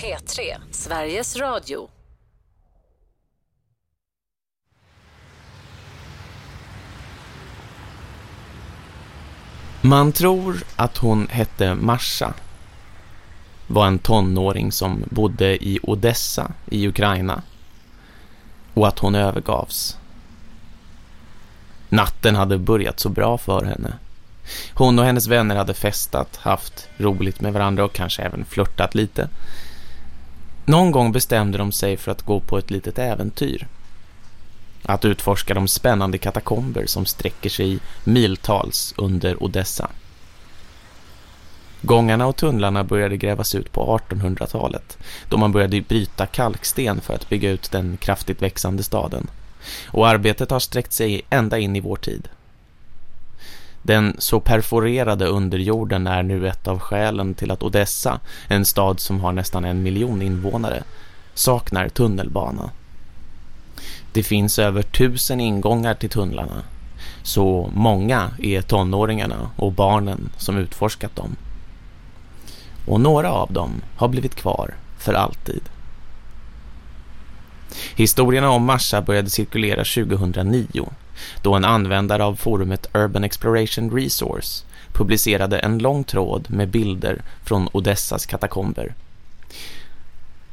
P3, Sveriges Radio. Man tror att hon hette Marsha. Var en tonåring som bodde i Odessa i Ukraina. Och att hon övergavs. Natten hade börjat så bra för henne. Hon och hennes vänner hade festat, haft roligt med varandra och kanske även flörtat lite. Någon gång bestämde de sig för att gå på ett litet äventyr. Att utforska de spännande katakomber som sträcker sig miltals under Odessa. Gångarna och tunnlarna började grävas ut på 1800-talet då man började bryta kalksten för att bygga ut den kraftigt växande staden. Och arbetet har sträckt sig ända in i vår tid. Den så perforerade underjorden är nu ett av skälen till att Odessa, en stad som har nästan en miljon invånare, saknar tunnelbana. Det finns över tusen ingångar till tunnlarna, så många är tonåringarna och barnen som utforskat dem. Och några av dem har blivit kvar för alltid. Historierna om Marsha började cirkulera 2009 då en användare av forumet Urban Exploration Resource publicerade en lång tråd med bilder från Odessas katakomber.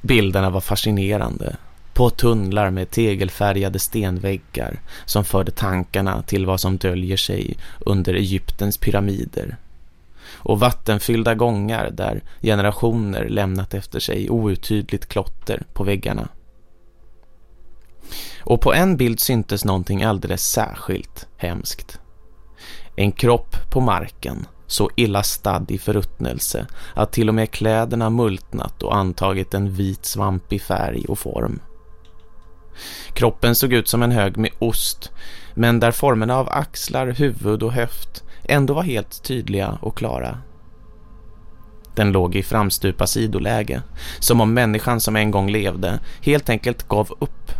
Bilderna var fascinerande, på tunnlar med tegelfärgade stenväggar som förde tankarna till vad som döljer sig under Egyptens pyramider. Och vattenfyllda gångar där generationer lämnat efter sig outydligt klotter på väggarna. Och på en bild syntes någonting alldeles särskilt hemskt. En kropp på marken, så illa stadd i förruttnelse att till och med kläderna multnat och antagit en vit svampig färg och form. Kroppen såg ut som en hög med ost, men där formerna av axlar, huvud och höft ändå var helt tydliga och klara. Den låg i framstupa sidoläge, som om människan som en gång levde helt enkelt gav upp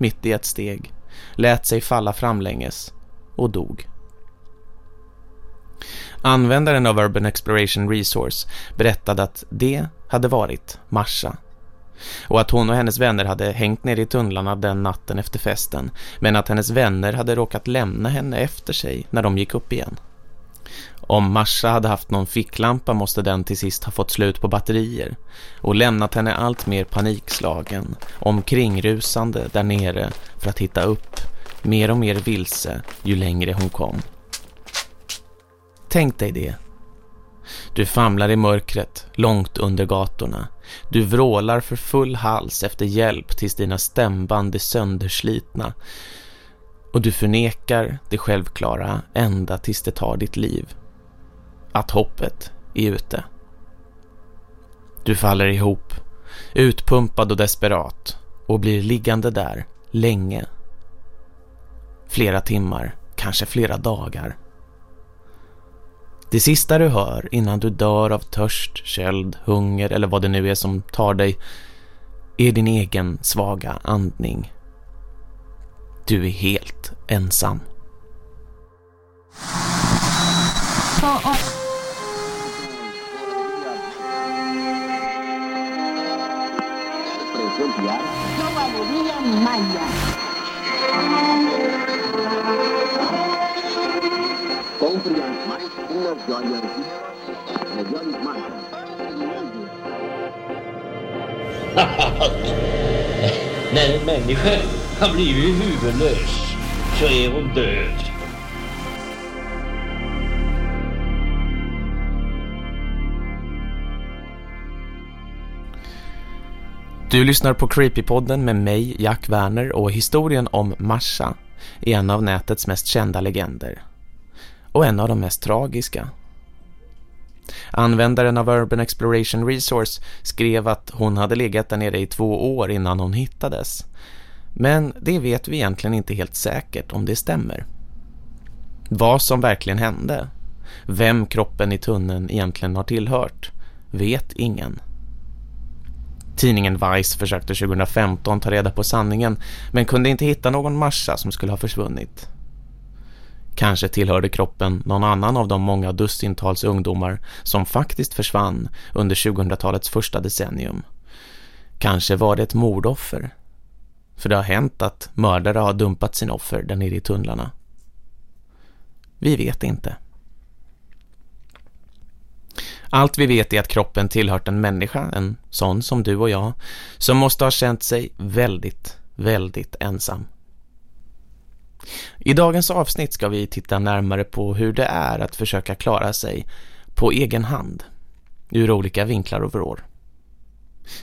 mitt i ett steg, lät sig falla framlänges och dog. Användaren av Urban Exploration Resource berättade att det hade varit Marsha och att hon och hennes vänner hade hängt ner i tunnlarna den natten efter festen men att hennes vänner hade råkat lämna henne efter sig när de gick upp igen. Om Marsha hade haft någon ficklampa måste den till sist ha fått slut på batterier och lämnat henne allt mer panikslagen, omkringrusande där nere för att hitta upp, mer och mer vilse ju längre hon kom. Tänk dig det. Du famlar i mörkret, långt under gatorna. Du vrålar för full hals efter hjälp tills dina stämband är sönderslitna. Och du förnekar det självklara ända tills det tar ditt liv att hoppet är ute. Du faller ihop, utpumpad och desperat och blir liggande där länge. Flera timmar, kanske flera dagar. Det sista du hör innan du dör av törst, köld, hunger eller vad det nu är som tar dig är din egen svaga andning. Du är helt ensam. No valería maya. Compre mais uma joia melhores marcas. När en har blivit huvudlös så är hon död. Du lyssnar på Creepypodden med mig, Jack Werner och historien om Marsha en av nätets mest kända legender. Och en av de mest tragiska. Användaren av Urban Exploration Resource skrev att hon hade legat där nere i två år innan hon hittades. Men det vet vi egentligen inte helt säkert om det stämmer. Vad som verkligen hände, vem kroppen i tunneln egentligen har tillhört, vet ingen. Tidningen Vice försökte 2015 ta reda på sanningen men kunde inte hitta någon massa som skulle ha försvunnit. Kanske tillhörde kroppen någon annan av de många dussintals ungdomar som faktiskt försvann under 2000-talets första decennium. Kanske var det ett mordoffer. För det har hänt att mördare har dumpat sin offer där nere i tunnlarna. Vi vet inte. Allt vi vet är att kroppen tillhört en människa, en sån som du och jag, som måste ha känt sig väldigt, väldigt ensam. I dagens avsnitt ska vi titta närmare på hur det är att försöka klara sig på egen hand, ur olika vinklar och vrår.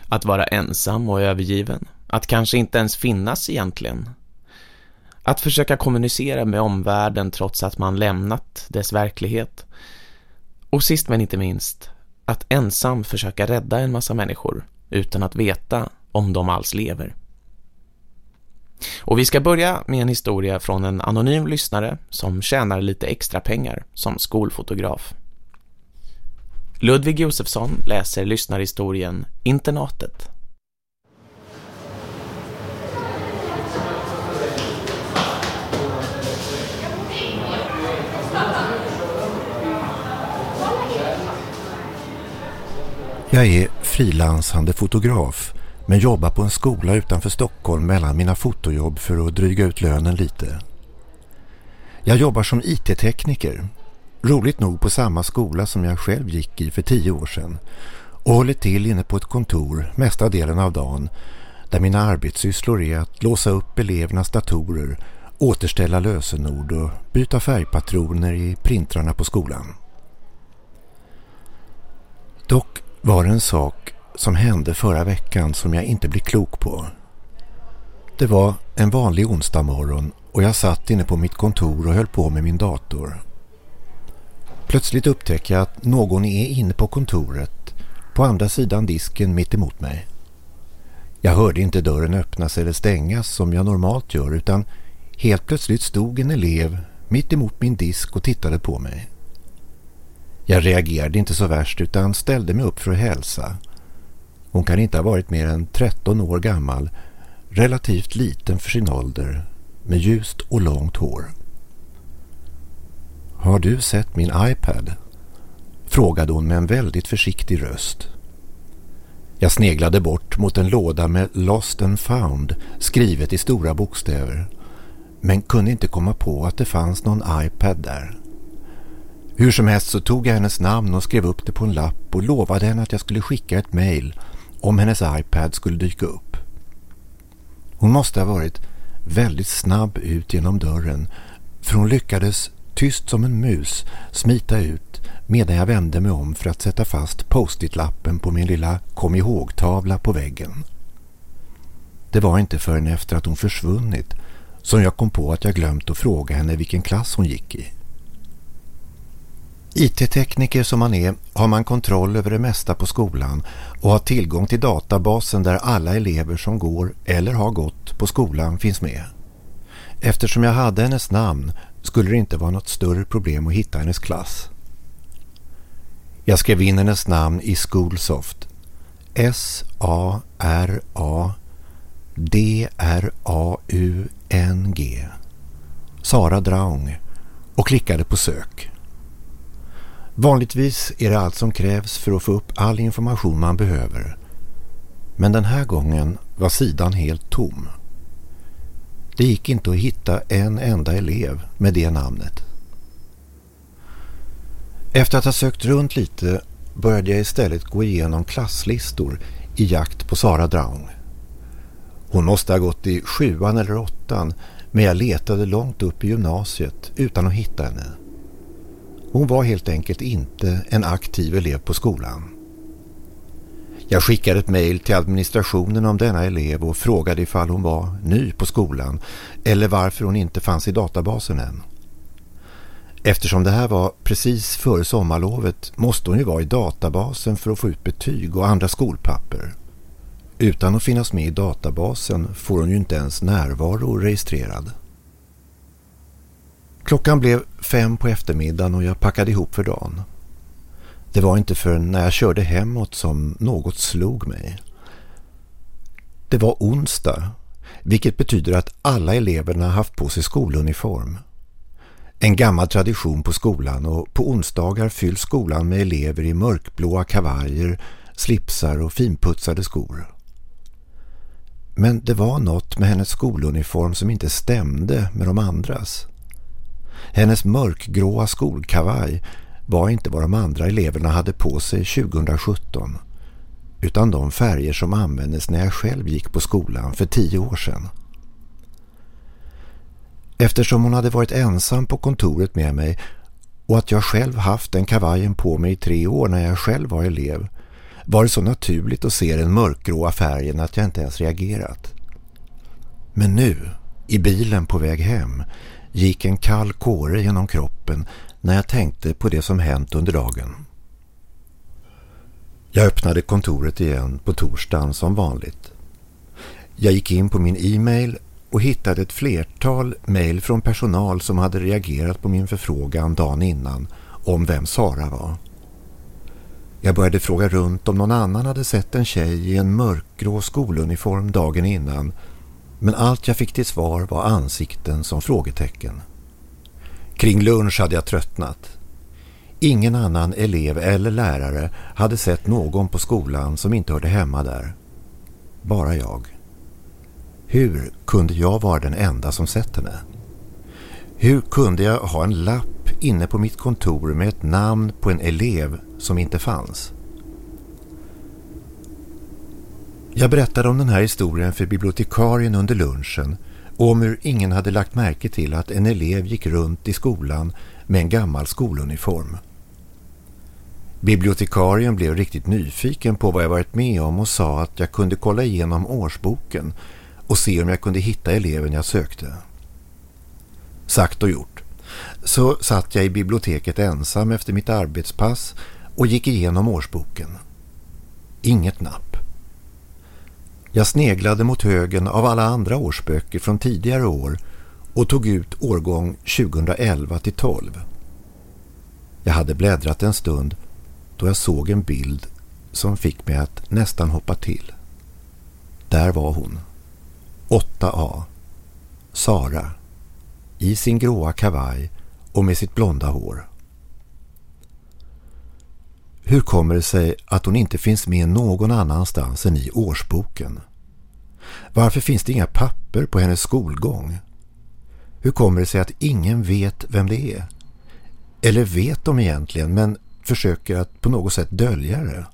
Att vara ensam och övergiven, att kanske inte ens finnas egentligen. Att försöka kommunicera med omvärlden trots att man lämnat dess verklighet. Och sist men inte minst, att ensam försöka rädda en massa människor utan att veta om de alls lever. Och vi ska börja med en historia från en anonym lyssnare som tjänar lite extra pengar som skolfotograf. Ludvig Josefsson läser lyssnarhistorien Internatet. Jag är frilansande fotograf men jobbar på en skola utanför Stockholm mellan mina fotojobb för att dryga ut lönen lite. Jag jobbar som IT-tekniker, roligt nog på samma skola som jag själv gick i för tio år sedan och håller till inne på ett kontor mesta delen av dagen där mina arbetssysslor är att låsa upp elevernas datorer, återställa lösenord och byta färgpatroner i printrarna på skolan. Dock var det en sak som hände förra veckan som jag inte blir klok på. Det var en vanlig onsdag morgon och jag satt inne på mitt kontor och höll på med min dator. Plötsligt upptäcker jag att någon är inne på kontoret på andra sidan disken mitt emot mig. Jag hörde inte dörren öppnas eller stängas som jag normalt gör utan helt plötsligt stod en elev mitt emot min disk och tittade på mig. Jag reagerade inte så värst utan ställde mig upp för att hälsa. Hon kan inte ha varit mer än 13 år gammal, relativt liten för sin ålder, med ljust och långt hår. Har du sett min iPad? Frågade hon med en väldigt försiktig röst. Jag sneglade bort mot en låda med Lost and Found skrivet i stora bokstäver men kunde inte komma på att det fanns någon iPad där. Hur som helst så tog jag hennes namn och skrev upp det på en lapp och lovade henne att jag skulle skicka ett mejl om hennes iPad skulle dyka upp. Hon måste ha varit väldigt snabb ut genom dörren för hon lyckades tyst som en mus smita ut medan jag vände mig om för att sätta fast post-it-lappen på min lilla kom ihåg-tavla på väggen. Det var inte förrän efter att hon försvunnit som jag kom på att jag glömt att fråga henne vilken klass hon gick i. IT-tekniker som man är har man kontroll över det mesta på skolan och har tillgång till databasen där alla elever som går eller har gått på skolan finns med. Eftersom jag hade hennes namn skulle det inte vara något större problem att hitta hennes klass. Jag skrev in hennes namn i Schoolsoft. S-A-R-A-D-R-A-U-N-G Sara Draung och klickade på sök. Vanligtvis är det allt som krävs för att få upp all information man behöver. Men den här gången var sidan helt tom. Det gick inte att hitta en enda elev med det namnet. Efter att ha sökt runt lite började jag istället gå igenom klasslistor i jakt på Sara Draung. Hon måste ha gått i sjuan eller åttan men jag letade långt upp i gymnasiet utan att hitta henne. Hon var helt enkelt inte en aktiv elev på skolan. Jag skickade ett mejl till administrationen om denna elev och frågade ifall hon var ny på skolan eller varför hon inte fanns i databasen än. Eftersom det här var precis före sommarlovet måste hon ju vara i databasen för att få ut betyg och andra skolpapper. Utan att finnas med i databasen får hon ju inte ens närvaro registrerad. Klockan blev fem på eftermiddagen och jag packade ihop för dagen. Det var inte förrän när jag körde hemåt som något slog mig. Det var onsdag, vilket betyder att alla eleverna haft på sig skoluniform. En gammal tradition på skolan och på onsdagar fylls skolan med elever i mörkblåa kavajer, slipsar och finputsade skor. Men det var något med hennes skoluniform som inte stämde med de andras. Hennes mörkgråa skolkavaj var inte vad de andra eleverna hade på sig 2017 utan de färger som användes när jag själv gick på skolan för tio år sedan. Eftersom hon hade varit ensam på kontoret med mig och att jag själv haft den kavajen på mig i tre år när jag själv var elev var det så naturligt att se den mörkgråa färgen att jag inte ens reagerat. Men nu, i bilen på väg hem, gick en kall kåre genom kroppen när jag tänkte på det som hänt under dagen. Jag öppnade kontoret igen på torsdagen som vanligt. Jag gick in på min e-mail och hittade ett flertal mejl från personal som hade reagerat på min förfrågan dagen innan om vem Sara var. Jag började fråga runt om någon annan hade sett en tjej i en mörkgrå skoluniform dagen innan men allt jag fick till svar var ansikten som frågetecken. Kring lunch hade jag tröttnat. Ingen annan elev eller lärare hade sett någon på skolan som inte hörde hemma där. Bara jag. Hur kunde jag vara den enda som sett henne? Hur kunde jag ha en lapp inne på mitt kontor med ett namn på en elev som inte fanns? Jag berättade om den här historien för bibliotekarien under lunchen och om hur ingen hade lagt märke till att en elev gick runt i skolan med en gammal skoluniform. Bibliotekarien blev riktigt nyfiken på vad jag varit med om och sa att jag kunde kolla igenom årsboken och se om jag kunde hitta eleven jag sökte. Sagt och gjort. Så satt jag i biblioteket ensam efter mitt arbetspass och gick igenom årsboken. Inget napp. Jag sneglade mot högen av alla andra årsböcker från tidigare år och tog ut årgång 2011 till 12. Jag hade bläddrat en stund då jag såg en bild som fick mig att nästan hoppa till. Där var hon. 8A. Sara. I sin gråa kavaj och med sitt blonda hår. Hur kommer det sig att hon inte finns med någon annanstans än i årsboken? Varför finns det inga papper på hennes skolgång? Hur kommer det sig att ingen vet vem det är? Eller vet de egentligen men försöker att på något sätt dölja det?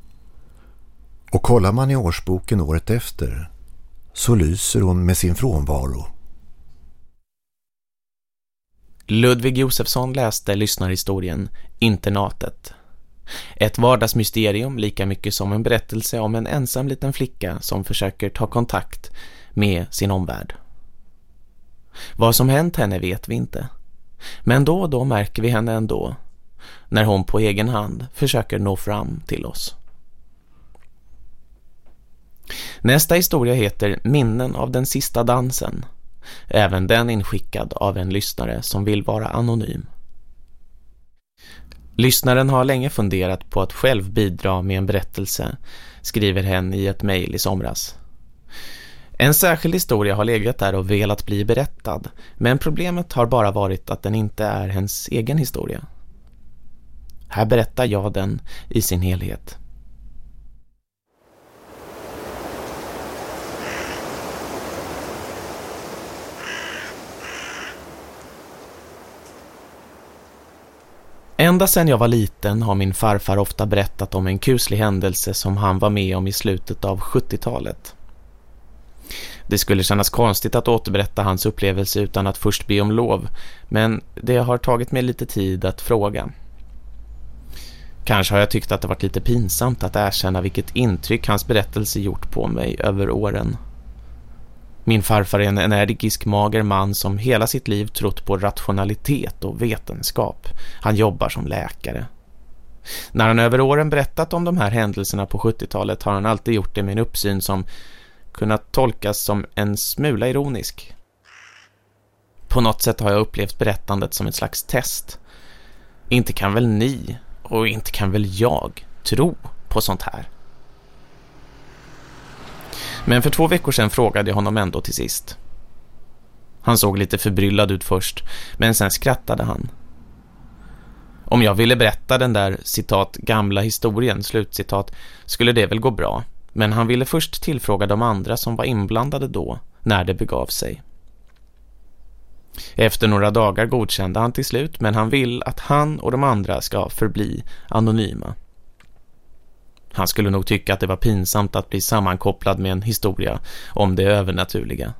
Och kollar man i årsboken året efter så lyser hon med sin frånvaro. Ludvig Josefsson läste lyssnarhistorien Internatet. Ett vardagsmysterium lika mycket som en berättelse om en ensam liten flicka som försöker ta kontakt med sin omvärld. Vad som hänt henne vet vi inte. Men då och då märker vi henne ändå när hon på egen hand försöker nå fram till oss. Nästa historia heter Minnen av den sista dansen. Även den inskickad av en lyssnare som vill vara anonym. Lyssnaren har länge funderat på att själv bidra med en berättelse, skriver hen i ett mejl i somras. En särskild historia har legat där och velat bli berättad, men problemet har bara varit att den inte är hens egen historia. Här berättar jag den i sin helhet. Ända sedan jag var liten har min farfar ofta berättat om en kuslig händelse som han var med om i slutet av 70-talet. Det skulle kännas konstigt att återberätta hans upplevelse utan att först be om lov, men det har tagit mig lite tid att fråga. Kanske har jag tyckt att det varit lite pinsamt att erkänna vilket intryck hans berättelse gjort på mig över åren. Min farfar är en energisk mager man som hela sitt liv trott på rationalitet och vetenskap. Han jobbar som läkare. När han över åren berättat om de här händelserna på 70-talet har han alltid gjort det med en uppsyn som kunnat tolkas som en smula ironisk. På något sätt har jag upplevt berättandet som ett slags test. Inte kan väl ni, och inte kan väl jag, tro på sånt här? Men för två veckor sedan frågade jag honom ändå till sist. Han såg lite förbryllad ut först, men sen skrattade han. Om jag ville berätta den där, citat, gamla historien, slutcitat, skulle det väl gå bra. Men han ville först tillfråga de andra som var inblandade då, när det begav sig. Efter några dagar godkände han till slut, men han vill att han och de andra ska förbli anonyma. Han skulle nog tycka att det var pinsamt att bli sammankopplad med en historia om det övernaturliga.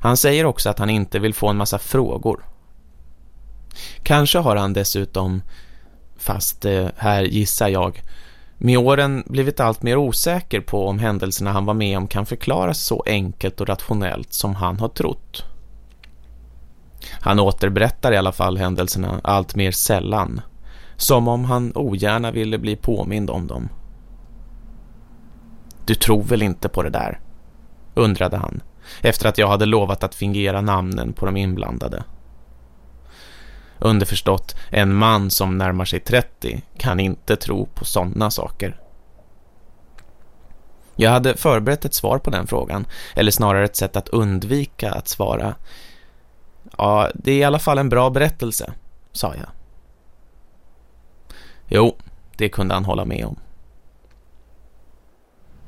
Han säger också att han inte vill få en massa frågor. Kanske har han dessutom, fast eh, här gissar jag, med åren blivit allt mer osäker på om händelserna han var med om kan förklaras så enkelt och rationellt som han har trott. Han återberättar i alla fall händelserna allt mer sällan, som om han ogärna ville bli påmind om dem. Du tror väl inte på det där? undrade han, efter att jag hade lovat att fingera namnen på de inblandade. Underförstått, en man som närmar sig 30 kan inte tro på sådana saker. Jag hade förberett ett svar på den frågan, eller snarare ett sätt att undvika att svara. Ja, det är i alla fall en bra berättelse, sa jag. Jo, det kunde han hålla med om.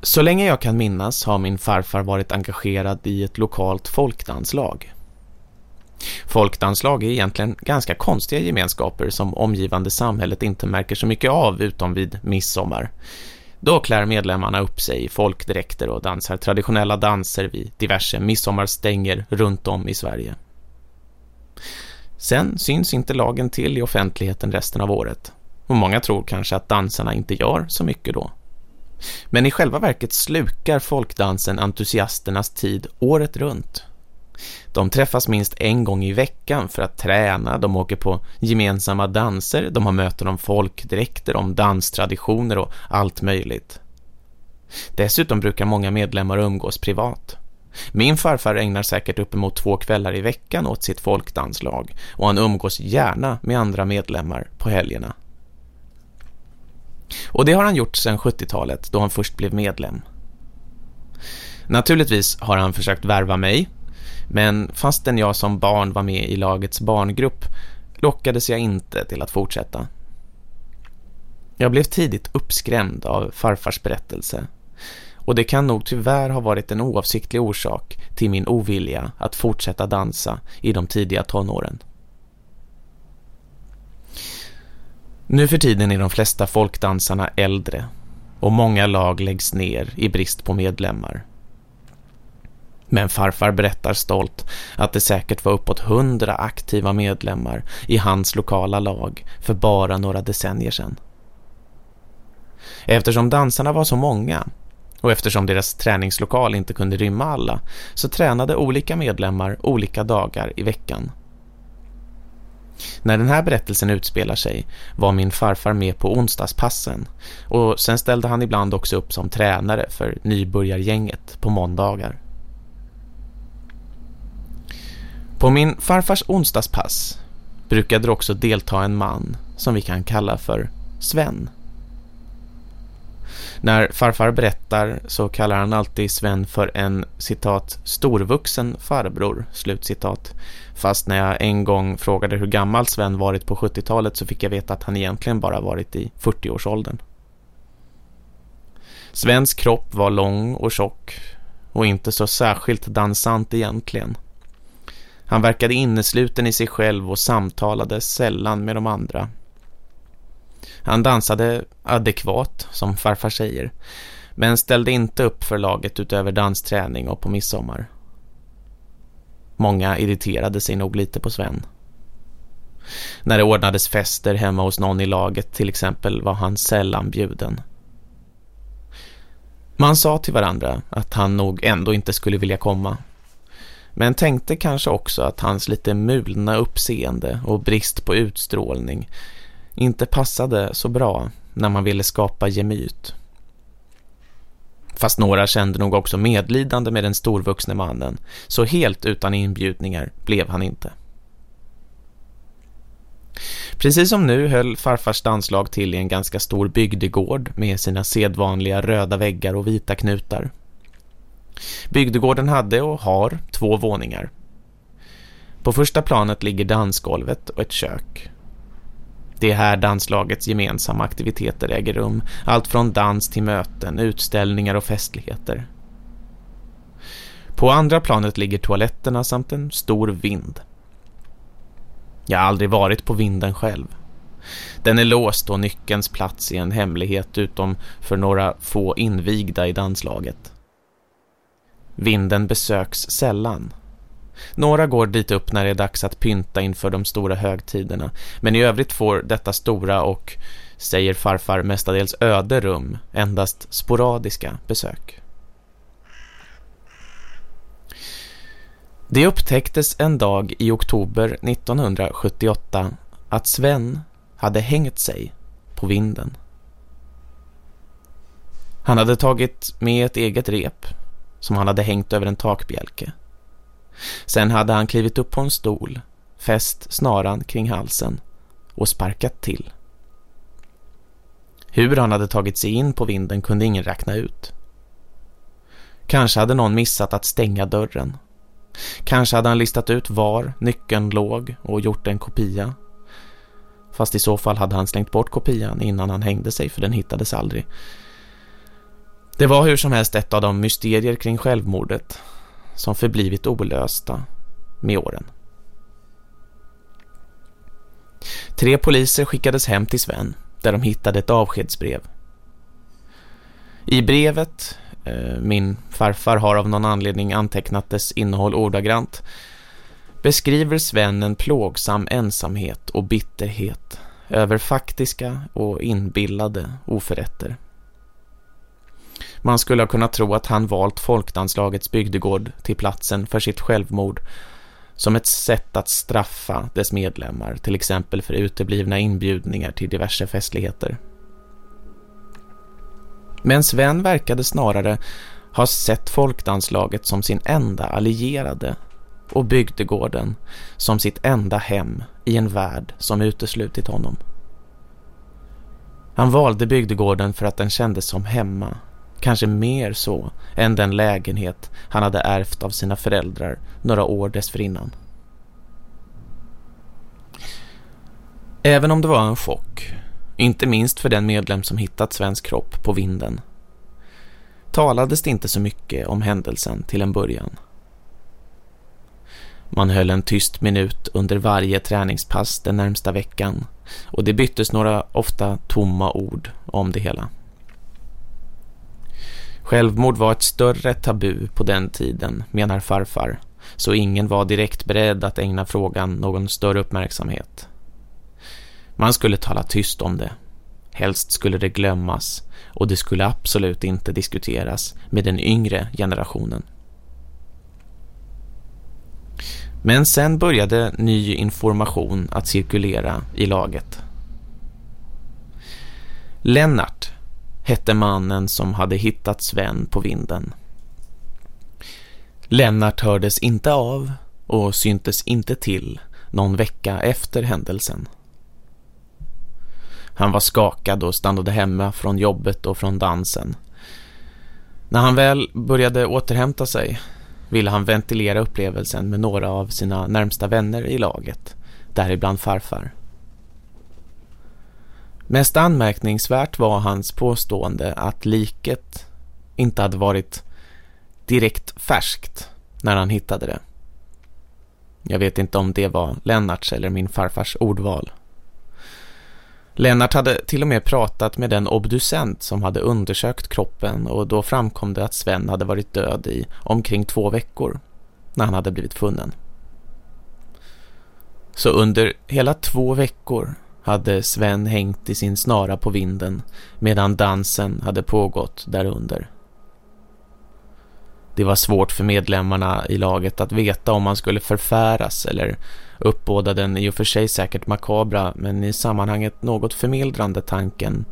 Så länge jag kan minnas har min farfar varit engagerad i ett lokalt folkdanslag. Folkdanslag är egentligen ganska konstiga gemenskaper som omgivande samhället inte märker så mycket av utom vid midsommar. Då klär medlemmarna upp sig i folkdräkter och dansar traditionella danser vid diverse midsommarstänger runt om i Sverige. Sen syns inte lagen till i offentligheten resten av året. Och många tror kanske att dansarna inte gör så mycket då. Men i själva verket slukar folkdansen entusiasternas tid året runt. De träffas minst en gång i veckan för att träna, de åker på gemensamma danser, de har möten om folkdräkter, om danstraditioner och allt möjligt. Dessutom brukar många medlemmar umgås privat. Min farfar ägnar säkert uppemot två kvällar i veckan åt sitt folkdanslag och han umgås gärna med andra medlemmar på helgerna. Och det har han gjort sedan 70-talet då han först blev medlem. Naturligtvis har han försökt värva mig men fastän jag som barn var med i lagets barngrupp lockades jag inte till att fortsätta. Jag blev tidigt uppskrämd av farfars berättelse och det kan nog tyvärr ha varit en oavsiktlig orsak till min ovilja att fortsätta dansa i de tidiga tonåren. Nu för tiden är de flesta folkdansarna äldre och många lag läggs ner i brist på medlemmar. Men farfar berättar stolt att det säkert var uppåt hundra aktiva medlemmar i hans lokala lag för bara några decennier sedan. Eftersom dansarna var så många och eftersom deras träningslokal inte kunde rymma alla så tränade olika medlemmar olika dagar i veckan. När den här berättelsen utspelar sig var min farfar med på onsdagspassen och sen ställde han ibland också upp som tränare för nybörjargänget på måndagar. På min farfars onsdagspass brukade det också delta en man som vi kan kalla för Sven. När farfar berättar så kallar han alltid Sven för en citat storvuxen farbror, slutcitat. Fast när jag en gång frågade hur gammal Sven varit på 70-talet så fick jag veta att han egentligen bara varit i 40-årsåldern. Svens kropp var lång och tjock och inte så särskilt dansant egentligen. Han verkade innesluten i sig själv och samtalade sällan med de andra. Han dansade adekvat, som farfar säger, men ställde inte upp för laget utöver dansträning och på midsommar. Många irriterade sig nog lite på Sven. När det ordnades fester hemma hos någon i laget till exempel var han sällan bjuden. Man sa till varandra att han nog ändå inte skulle vilja komma men tänkte kanske också att hans lite mulna uppseende och brist på utstrålning inte passade så bra när man ville skapa gemyt. Fast några kände nog också medlidande med den storvuxne mannen, så helt utan inbjudningar blev han inte. Precis som nu höll farfars danslag till i en ganska stor bygdegård med sina sedvanliga röda väggar och vita knutar. Bygdegården hade och har två våningar. På första planet ligger dansgolvet och ett kök. Det är här danslagets gemensamma aktiviteter äger rum. Allt från dans till möten, utställningar och festligheter. På andra planet ligger toaletterna samt en stor vind. Jag har aldrig varit på vinden själv. Den är låst och nyckelns plats är en hemlighet utom för några få invigda i danslaget. Vinden besöks sällan. Några går dit upp när det är dags att pynta inför de stora högtiderna. Men i övrigt får detta stora och, säger farfar, mestadels öde rum endast sporadiska besök. Det upptäcktes en dag i oktober 1978 att Sven hade hängt sig på vinden. Han hade tagit med ett eget rep som han hade hängt över en takbjälke. Sen hade han klivit upp på en stol, fäst snaran kring halsen och sparkat till. Hur han hade tagit sig in på vinden kunde ingen räkna ut. Kanske hade någon missat att stänga dörren. Kanske hade han listat ut var nyckeln låg och gjort en kopia. Fast i så fall hade han slängt bort kopian innan han hängde sig för den hittades aldrig. Det var hur som helst ett av de mysterier kring självmordet som förblivit olösta med åren. Tre poliser skickades hem till Sven där de hittade ett avskedsbrev. I brevet, eh, min farfar har av någon anledning antecknat dess innehåll ordagrant, beskriver Sven en plågsam ensamhet och bitterhet över faktiska och inbillade oförrätter. Man skulle ha kunnat tro att han valt folkdanslagets bygdegård till platsen för sitt självmord som ett sätt att straffa dess medlemmar, till exempel för uteblivna inbjudningar till diverse festligheter. Men Sven verkade snarare ha sett folkdanslaget som sin enda allierade och bygdegården som sitt enda hem i en värld som uteslutit honom. Han valde bygdegården för att den kändes som hemma Kanske mer så än den lägenhet han hade ärvt av sina föräldrar några år dessförinnan. Även om det var en chock, inte minst för den medlem som hittat svensk kropp på vinden, talades det inte så mycket om händelsen till en början. Man höll en tyst minut under varje träningspass den närmsta veckan och det byttes några ofta tomma ord om det hela. Självmord var ett större tabu på den tiden, menar farfar, så ingen var direkt beredd att ägna frågan någon större uppmärksamhet. Man skulle tala tyst om det. Helst skulle det glömmas och det skulle absolut inte diskuteras med den yngre generationen. Men sen började ny information att cirkulera i laget. Lennart hette mannen som hade hittat Sven på vinden. Lennart hördes inte av och syntes inte till någon vecka efter händelsen. Han var skakad och stannade hemma från jobbet och från dansen. När han väl började återhämta sig ville han ventilera upplevelsen med några av sina närmsta vänner i laget, däribland farfar. Mest anmärkningsvärt var hans påstående att liket inte hade varit direkt färskt när han hittade det. Jag vet inte om det var Lennarts eller min farfars ordval. Lennart hade till och med pratat med den obducent som hade undersökt kroppen och då framkom det att Sven hade varit död i omkring två veckor när han hade blivit funnen. Så under hela två veckor hade Sven hängt i sin snara på vinden medan dansen hade pågått därunder. Det var svårt för medlemmarna i laget att veta om man skulle förfäras eller uppbåda den i och för sig säkert makabra men i sammanhanget något förmildrande tanken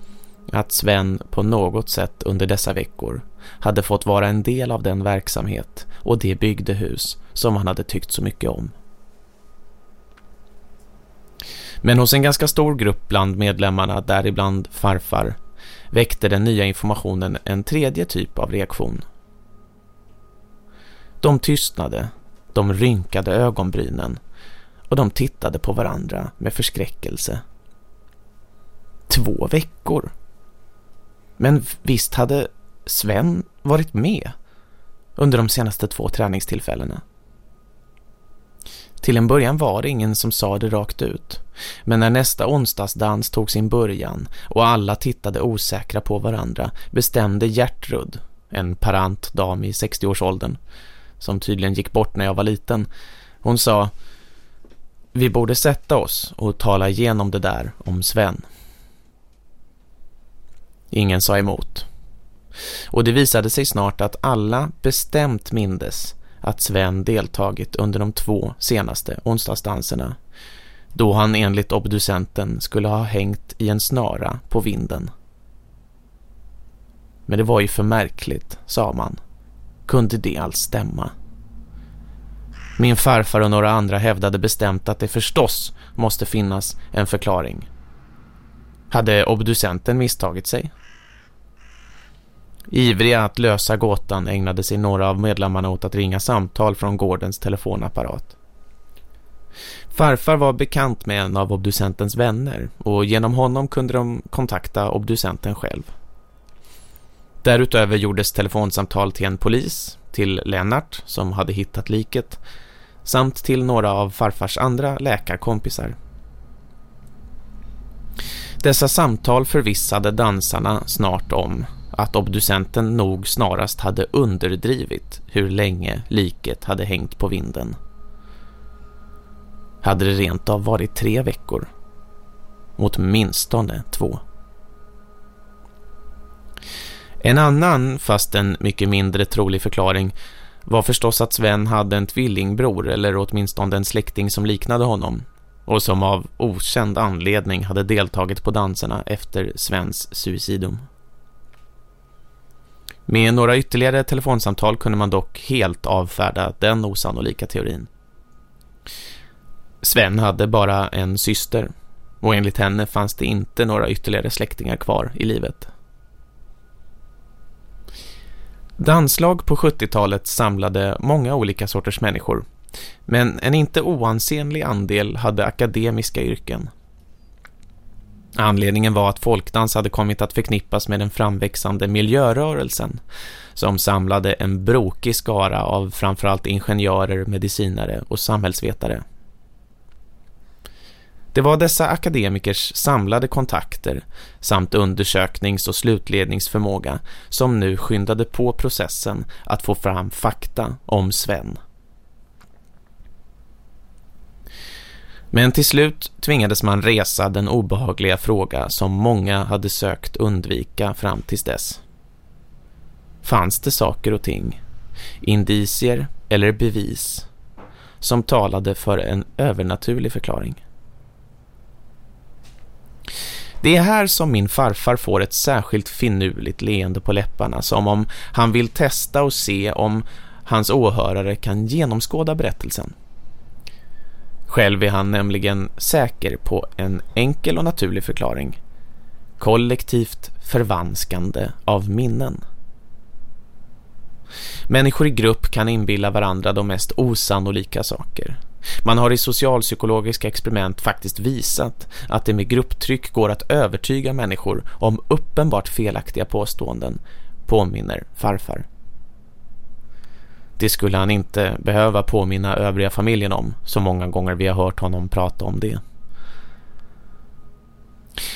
att Sven på något sätt under dessa veckor hade fått vara en del av den verksamhet och det bygdehus som han hade tyckt så mycket om. Men hos en ganska stor grupp bland medlemmarna, däribland farfar, väckte den nya informationen en tredje typ av reaktion. De tystnade, de rynkade ögonbrynen och de tittade på varandra med förskräckelse. Två veckor. Men visst hade Sven varit med under de senaste två träningstillfällena. Till en början var det ingen som sa det rakt ut. Men när nästa onsdagsdans tog sin början och alla tittade osäkra på varandra bestämde Gertrud, en parant dam i 60-årsåldern, som tydligen gick bort när jag var liten. Hon sa, vi borde sätta oss och tala igenom det där om Sven. Ingen sa emot. Och det visade sig snart att alla bestämt mindes att Sven deltagit under de två senaste onsdagsdanserna då han enligt obducenten skulle ha hängt i en snara på vinden. Men det var ju för märkligt, sa man. Kunde det alls stämma? Min farfar och några andra hävdade bestämt att det förstås måste finnas en förklaring. Hade obducenten misstagit sig? Ivriga att lösa gåtan ägnade sig några av medlemmarna åt att ringa samtal från gårdens telefonapparat. Farfar var bekant med en av obducentens vänner och genom honom kunde de kontakta obducenten själv. Därutöver gjordes telefonsamtal till en polis, till Lennart som hade hittat liket, samt till några av farfars andra läkarkompisar. Dessa samtal förvissade dansarna snart om att obducenten nog snarast hade underdrivit hur länge liket hade hängt på vinden. Hade det rent av varit tre veckor. Åtminstone två. En annan, fast en mycket mindre trolig förklaring var förstås att Sven hade en tvillingbror eller åtminstone en släkting som liknade honom och som av okänd anledning hade deltagit på danserna efter Svens suicidum. Med några ytterligare telefonsamtal kunde man dock helt avfärda den osannolika teorin. Sven hade bara en syster och enligt henne fanns det inte några ytterligare släktingar kvar i livet. Danslag på 70-talet samlade många olika sorters människor men en inte oansenlig andel hade akademiska yrken. Anledningen var att folkdans hade kommit att förknippas med den framväxande miljörörelsen som samlade en brokig skara av framförallt ingenjörer, medicinare och samhällsvetare. Det var dessa akademikers samlade kontakter samt undersöknings- och slutledningsförmåga som nu skyndade på processen att få fram fakta om Sven. Men till slut tvingades man resa den obehagliga fråga som många hade sökt undvika fram tills dess. Fanns det saker och ting, indicier eller bevis som talade för en övernaturlig förklaring? Det är här som min farfar får ett särskilt finurligt leende på läpparna som om han vill testa och se om hans åhörare kan genomskåda berättelsen. Själv är han nämligen säker på en enkel och naturlig förklaring. Kollektivt förvanskande av minnen. Människor i grupp kan inbilla varandra de mest osannolika saker. Man har i socialpsykologiska experiment faktiskt visat att det med grupptryck går att övertyga människor om uppenbart felaktiga påståenden, påminner farfar. Det skulle han inte behöva påminna övriga familjen om, så många gånger vi har hört honom prata om det.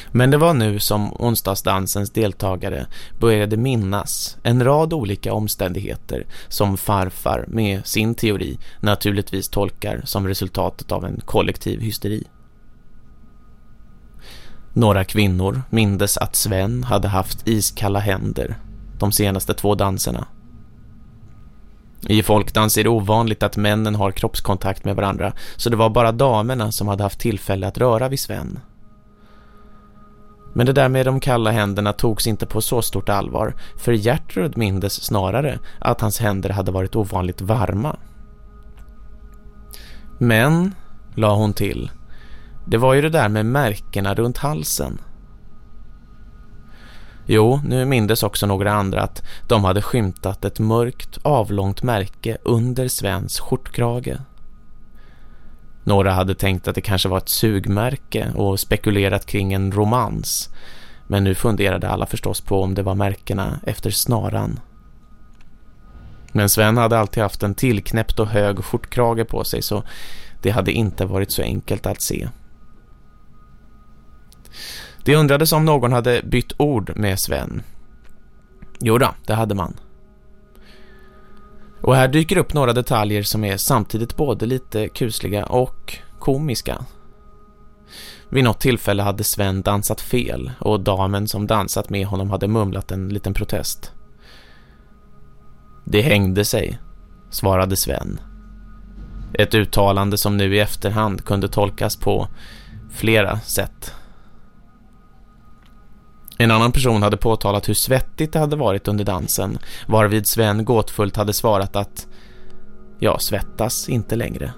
Men det var nu som onsdagsdansens deltagare började minnas en rad olika omständigheter som farfar med sin teori naturligtvis tolkar som resultatet av en kollektiv hysteri. Några kvinnor mindes att Sven hade haft iskalla händer de senaste två danserna i folkdans är det ovanligt att männen har kroppskontakt med varandra så det var bara damerna som hade haft tillfälle att röra vid Sven. Men det där med de kalla händerna togs inte på så stort allvar för Gertrud mindes snarare att hans händer hade varit ovanligt varma. Men, la hon till, det var ju det där med märkena runt halsen. Jo, nu mindes också några andra att de hade skymtat ett mörkt, avlångt märke under Svens skjortkrage. Några hade tänkt att det kanske var ett sugmärke och spekulerat kring en romans. Men nu funderade alla förstås på om det var märkena efter snaran. Men Sven hade alltid haft en tillknäppt och hög skjortkrage på sig så det hade inte varit så enkelt att se. Det undrades om någon hade bytt ord med Sven. Jo då, det hade man. Och här dyker upp några detaljer som är samtidigt både lite kusliga och komiska. Vid något tillfälle hade Sven dansat fel och damen som dansat med honom hade mumlat en liten protest. Det hängde sig, svarade Sven. Ett uttalande som nu i efterhand kunde tolkas på flera sätt. En annan person hade påtalat hur svettigt det hade varit under dansen, varvid Sven gåtfullt hade svarat att jag svettas inte längre.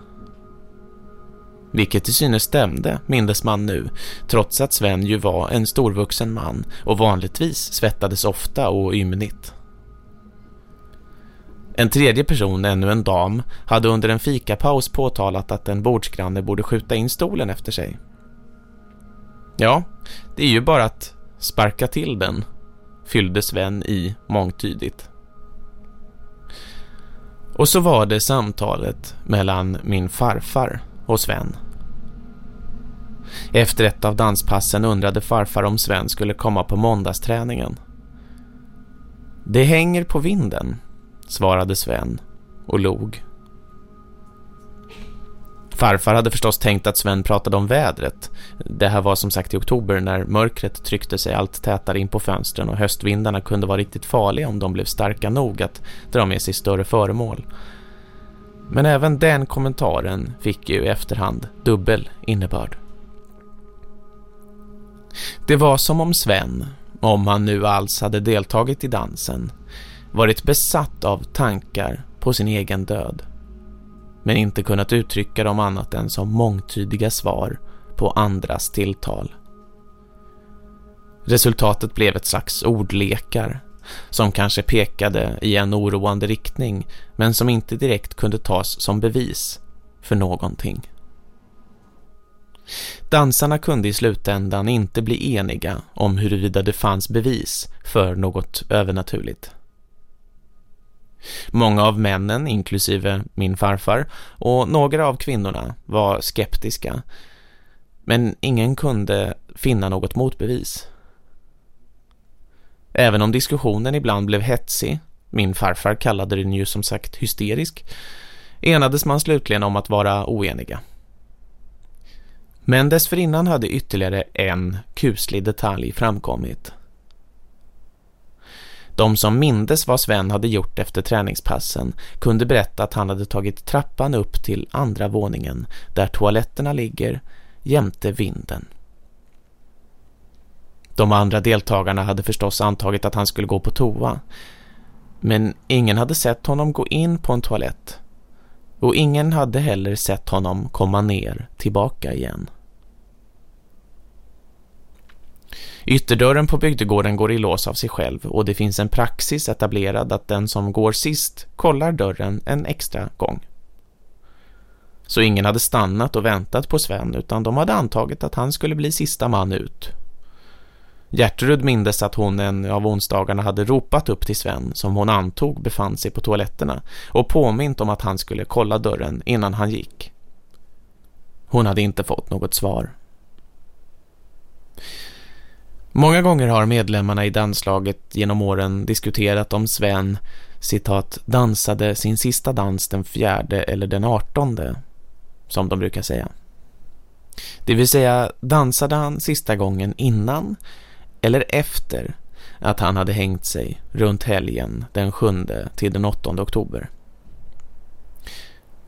Vilket till synes stämde, mindes man nu, trots att Sven ju var en storvuxen man och vanligtvis svettades ofta och ymnigt. En tredje person, ännu en dam, hade under en fikapaus påtalat att en bordsgranne borde skjuta in stolen efter sig. Ja, det är ju bara att sparka till den, fyllde Sven i mångtydigt. Och så var det samtalet mellan min farfar och Sven. Efter ett av danspassen undrade farfar om Sven skulle komma på måndagsträningen. Det hänger på vinden, svarade Sven och log. Farfar hade förstås tänkt att Sven pratade om vädret. Det här var som sagt i oktober när mörkret tryckte sig allt tätare in på fönstren och höstvindarna kunde vara riktigt farliga om de blev starka nog att dra med sig större föremål. Men även den kommentaren fick ju i efterhand dubbel innebörd. Det var som om Sven, om han nu alls hade deltagit i dansen, varit besatt av tankar på sin egen död men inte kunnat uttrycka dem annat än som mångtydiga svar på andras tilltal. Resultatet blev ett slags ordlekar som kanske pekade i en oroande riktning men som inte direkt kunde tas som bevis för någonting. Dansarna kunde i slutändan inte bli eniga om huruvida det fanns bevis för något övernaturligt. Många av männen, inklusive min farfar, och några av kvinnorna var skeptiska. Men ingen kunde finna något motbevis. Även om diskussionen ibland blev hetsig, min farfar kallade den ju som sagt hysterisk, enades man slutligen om att vara oeniga. Men dessförinnan hade ytterligare en kuslig detalj framkommit. De som mindes vad Sven hade gjort efter träningspassen kunde berätta att han hade tagit trappan upp till andra våningen där toaletterna ligger jämte vinden. De andra deltagarna hade förstås antagit att han skulle gå på toa. Men ingen hade sett honom gå in på en toalett. Och ingen hade heller sett honom komma ner tillbaka igen. Ytterdörren på bygdegården går i lås av sig själv och det finns en praxis etablerad att den som går sist kollar dörren en extra gång. Så ingen hade stannat och väntat på Sven utan de hade antagit att han skulle bli sista man ut. Gertrud mindes att hon en av onsdagarna hade ropat upp till Sven som hon antog befann sig på toaletterna och påmint om att han skulle kolla dörren innan han gick. Hon hade inte fått något svar. Många gånger har medlemmarna i danslaget genom åren diskuterat om Sven citat, dansade sin sista dans den fjärde eller den artonde, som de brukar säga. Det vill säga, dansade han sista gången innan eller efter att han hade hängt sig runt helgen den 7 till den 8 oktober.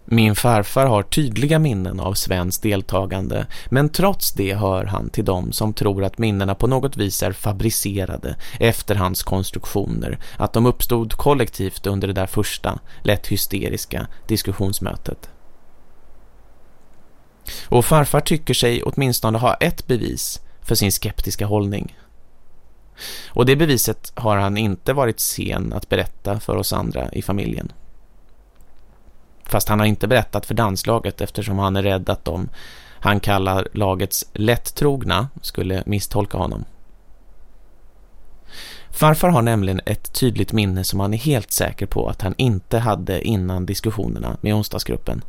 Min farfar har tydliga minnen av Svens deltagande men trots det hör han till dem som tror att minnena på något vis är fabricerade efter hans konstruktioner, att de uppstod kollektivt under det där första, lätt hysteriska diskussionsmötet. Och farfar tycker sig åtminstone ha ett bevis för sin skeptiska hållning. Och det beviset har han inte varit sen att berätta för oss andra i familjen. Fast han har inte berättat för danslaget eftersom han är rädd att de han kallar lagets lättrogna skulle misstolka honom. Farfar har nämligen ett tydligt minne som han är helt säker på att han inte hade innan diskussionerna med onsdagsgruppen.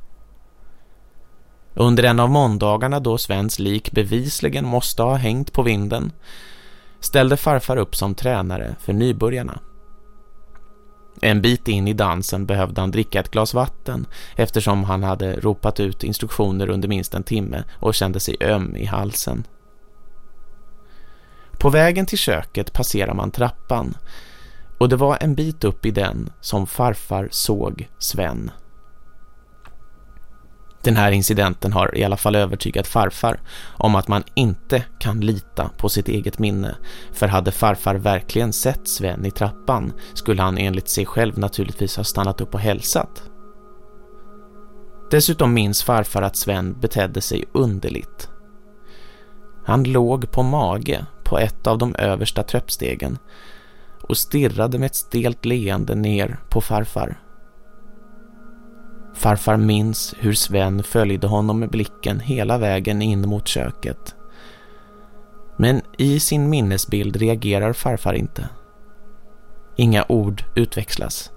Under en av måndagarna då Svens lik bevisligen måste ha hängt på vinden ställde farfar upp som tränare för nybörjarna. En bit in i dansen behövde han dricka ett glas vatten eftersom han hade ropat ut instruktioner under minst en timme och kände sig öm i halsen. På vägen till köket passerar man trappan och det var en bit upp i den som farfar såg Sven. Den här incidenten har i alla fall övertygat farfar om att man inte kan lita på sitt eget minne. För hade farfar verkligen sett Sven i trappan skulle han enligt sig själv naturligtvis ha stannat upp och hälsat. Dessutom minns farfar att Sven betedde sig underligt. Han låg på mage på ett av de översta tröppstegen och stirrade med ett stelt leende ner på farfar. Farfar minns hur Sven följde honom med blicken hela vägen in mot köket. Men i sin minnesbild reagerar farfar inte. Inga ord utväxlas.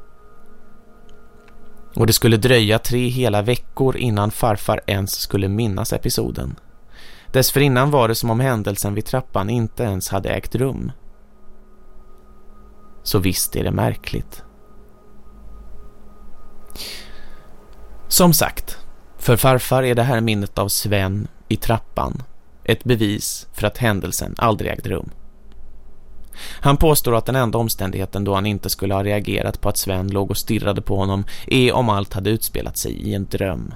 Och det skulle dröja tre hela veckor innan farfar ens skulle minnas episoden. Dessförinnan var det som om händelsen vid trappan inte ens hade ägt rum. Så visst är det märkligt. Som sagt, för farfar är det här minnet av Sven i trappan ett bevis för att händelsen aldrig ägde rum. Han påstår att den enda omständigheten då han inte skulle ha reagerat på att Sven låg och stirrade på honom är om allt hade utspelat sig i en dröm.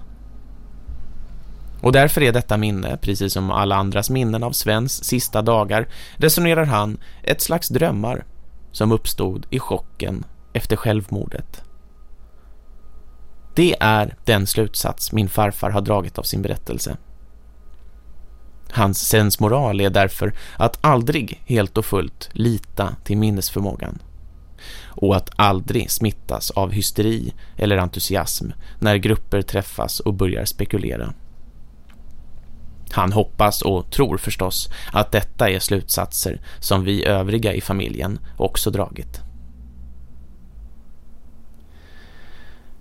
Och därför är detta minne, precis som alla andras minnen av Svens sista dagar, resonerar han ett slags drömmar som uppstod i chocken efter självmordet. Det är den slutsats min farfar har dragit av sin berättelse. Hans sensmoral är därför att aldrig helt och fullt lita till minnesförmågan. Och att aldrig smittas av hysteri eller entusiasm när grupper träffas och börjar spekulera. Han hoppas och tror förstås att detta är slutsatser som vi övriga i familjen också dragit.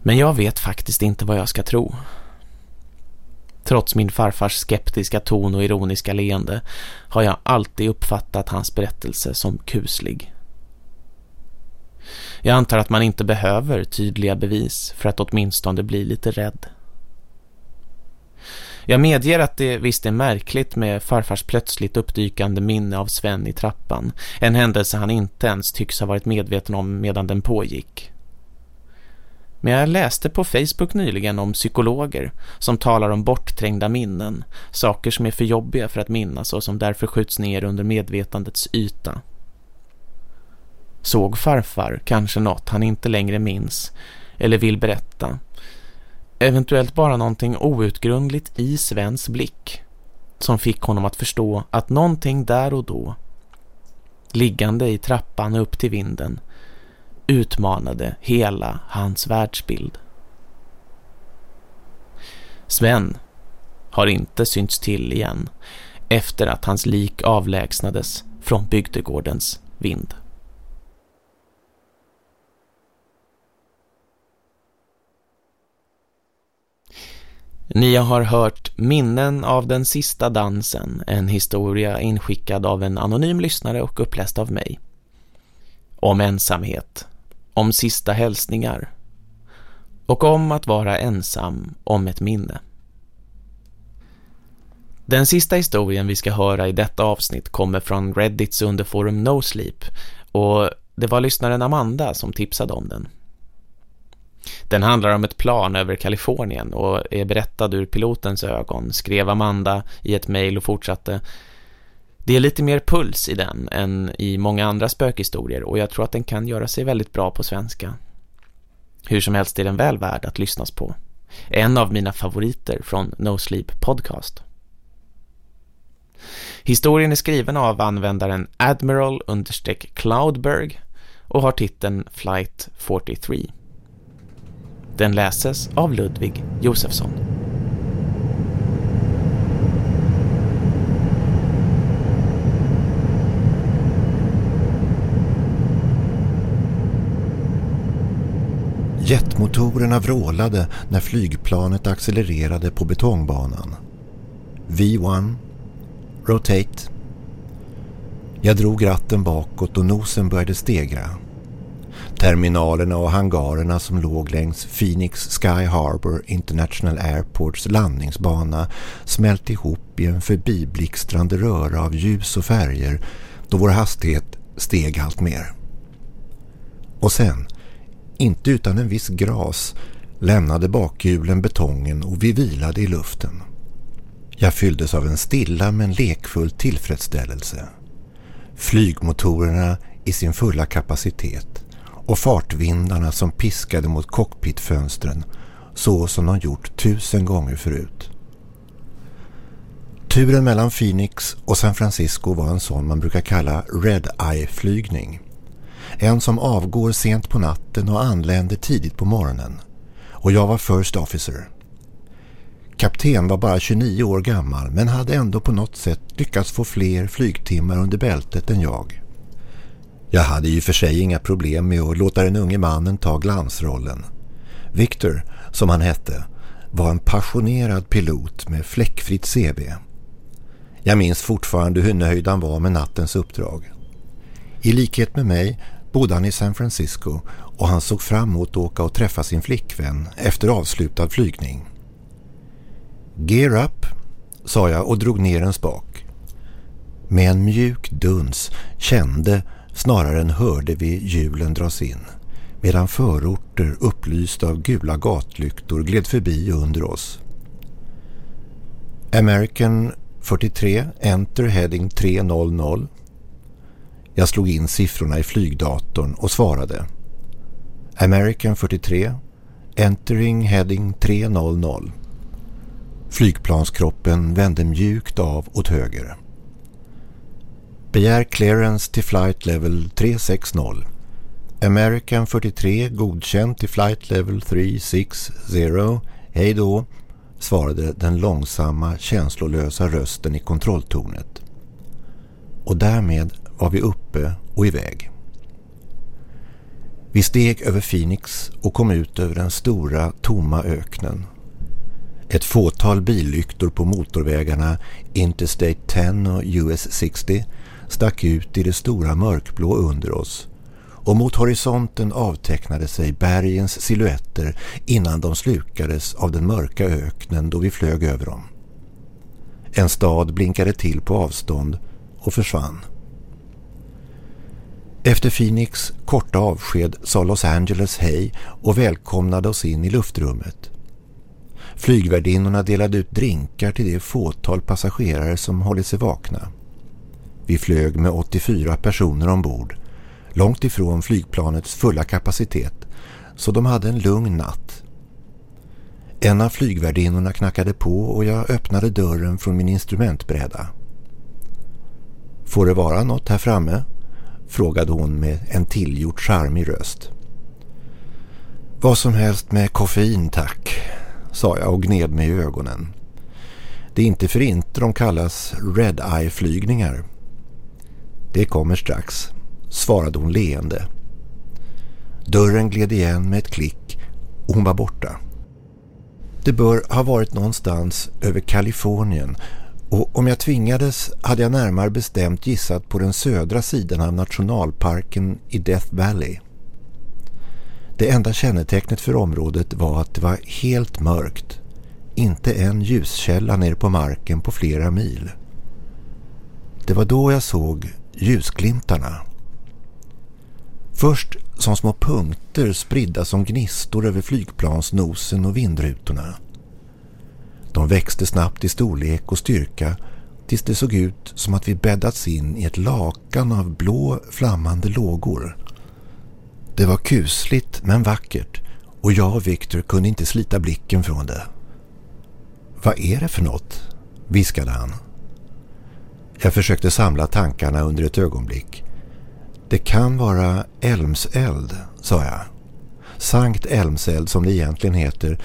Men jag vet faktiskt inte vad jag ska tro. Trots min farfars skeptiska ton och ironiska leende har jag alltid uppfattat hans berättelse som kuslig. Jag antar att man inte behöver tydliga bevis för att åtminstone bli lite rädd. Jag medger att det visst är märkligt med farfars plötsligt uppdykande minne av Sven i trappan. En händelse han inte ens tycks ha varit medveten om medan den pågick. Men jag läste på Facebook nyligen om psykologer som talar om bortträngda minnen, saker som är för jobbiga för att minnas och som därför skjuts ner under medvetandets yta. Såg farfar kanske något han inte längre minns eller vill berätta. Eventuellt bara någonting outgrundligt i Svens blick som fick honom att förstå att någonting där och då, liggande i trappan upp till vinden, utmanade hela hans världsbild. Sven har inte synts till igen efter att hans lik avlägsnades från bygdegårdens vind. Ni har hört Minnen av den sista dansen, en historia inskickad av en anonym lyssnare och uppläst av mig. Om ensamhet, om sista hälsningar och om att vara ensam om ett minne. Den sista historien vi ska höra i detta avsnitt kommer från Reddits underforum No Sleep och det var lyssnaren Amanda som tipsade om den. Den handlar om ett plan över Kalifornien och är berättad ur pilotens ögon, skrev Amanda i ett mejl och fortsatte det är lite mer puls i den än i många andra spökhistorier och jag tror att den kan göra sig väldigt bra på svenska. Hur som helst är den väl värd att lyssnas på. En av mina favoriter från No Sleep Podcast. Historien är skriven av användaren Admiral-Cloudberg och har titeln Flight 43. Den läses av Ludvig Josefsson. Jetmotorerna vrålade när flygplanet accelererade på betongbanan. V1, rotate. Jag drog ratten bakåt och nosen började stegra. Terminalerna och hangarerna som låg längs Phoenix Sky Harbor International Airports landningsbana smälte ihop i en förbiblixtrande röra av ljus och färger då vår hastighet steg allt mer. Och sen, inte utan en viss gras, lämnade bakhjulen betongen och vi vilade i luften. Jag fylldes av en stilla men lekfull tillfredsställelse. Flygmotorerna i sin fulla kapacitet och fartvindarna som piskade mot cockpitfönstren så som de gjort tusen gånger förut. Turen mellan Phoenix och San Francisco var en sån man brukar kalla red-eye-flygning. En som avgår sent på natten och anländer tidigt på morgonen. Och jag var first officer. Kapten var bara 29 år gammal men hade ändå på något sätt lyckats få fler flygtimmar under bältet än jag. Jag hade ju för sig inga problem med att låta den unge mannen ta glansrollen. Victor, som han hette, var en passionerad pilot med fläckfritt CV. Jag minns fortfarande hur nöjd han var med nattens uppdrag. I likhet med mig bodde han i San Francisco och han såg fram emot att åka och träffa sin flickvän efter avslutad flygning. Gear up, sa jag och drog ner en spak. Med en mjuk duns kände snarare än hörde vi hjulen dras in medan förorter upplysta av gula gatlyktor gled förbi under oss. American 43, enter heading 300. Jag slog in siffrorna i flygdatorn och svarade. American 43, entering heading 300. Flygplanskroppen vände mjukt av åt höger. Begär clearance till flight level 360. American 43 godkänt till flight level 360. Hej då, svarade den långsamma, känslolösa rösten i kontrolltornet. Och därmed var vi uppe och iväg. Vi steg över Phoenix och kom ut över den stora, tomma öknen. Ett fåtal billyktor på motorvägarna Interstate 10 och US 60 stack ut i det stora mörkblå under oss och mot horisonten avtecknade sig bergens siluetter innan de slukades av den mörka öknen då vi flög över dem. En stad blinkade till på avstånd och försvann. Efter Phoenix korta avsked sa Los Angeles hej och välkomnade oss in i luftrummet. Flygvärdinnorna delade ut drinkar till det fåtal passagerare som hållit sig vakna. Vi flög med 84 personer ombord, långt ifrån flygplanets fulla kapacitet, så de hade en lugn natt. En av flygvärdinnorna knackade på och jag öppnade dörren från min instrumentbräda. Får det vara något här framme? Frågade hon med en tillgjort charmig röst. Vad som helst med koffein, tack, sa jag och gned mig i ögonen. Det är inte för inte de kallas red-eye-flygningar. Det kommer strax, svarade hon leende. Dörren gled igen med ett klick och hon var borta. Det bör ha varit någonstans över Kalifornien och om jag tvingades hade jag närmare bestämt gissat på den södra sidan av nationalparken i Death Valley. Det enda kännetecknet för området var att det var helt mörkt. Inte en ljuskälla ner på marken på flera mil. Det var då jag såg ljusglimtarna. Först som små punkter spridda som gnistor över flygplansnosen och vindrutorna. De växte snabbt i storlek och styrka tills det såg ut som att vi bäddats in i ett lakan av blå flammande lågor. Det var kusligt men vackert och jag och Victor kunde inte slita blicken från det. Vad är det för något? viskade han. Jag försökte samla tankarna under ett ögonblick. Det kan vara Elmseld, sa jag. Sankt Elmseld som det egentligen heter,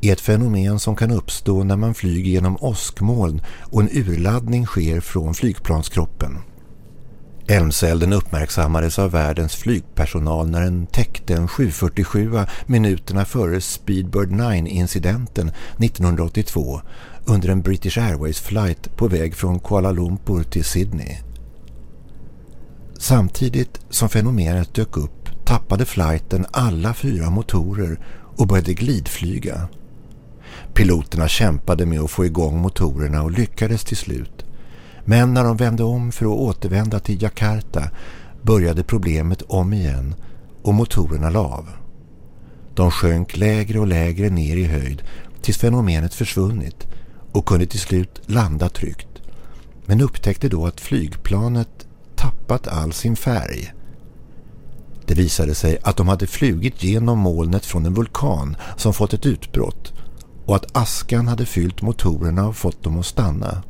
är ett fenomen som kan uppstå när man flyger genom åskmoln och en urladdning sker från flygplanskroppen. Elmselden uppmärksammades av världens flygpersonal när den täckte en 747 minuterna före Speedbird 9-incidenten 1982 under en British Airways flight på väg från Kuala Lumpur till Sydney. Samtidigt som fenomenet dök upp tappade flighten alla fyra motorer och började glidflyga. Piloterna kämpade med att få igång motorerna och lyckades till slut. Men när de vände om för att återvända till Jakarta började problemet om igen och motorerna la av. De sjönk lägre och lägre ner i höjd tills fenomenet försvunnit och kunde till slut landa tryggt. Men upptäckte då att flygplanet tappat all sin färg. Det visade sig att de hade flugit genom molnet från en vulkan som fått ett utbrott och att askan hade fyllt motorerna och fått dem att stanna.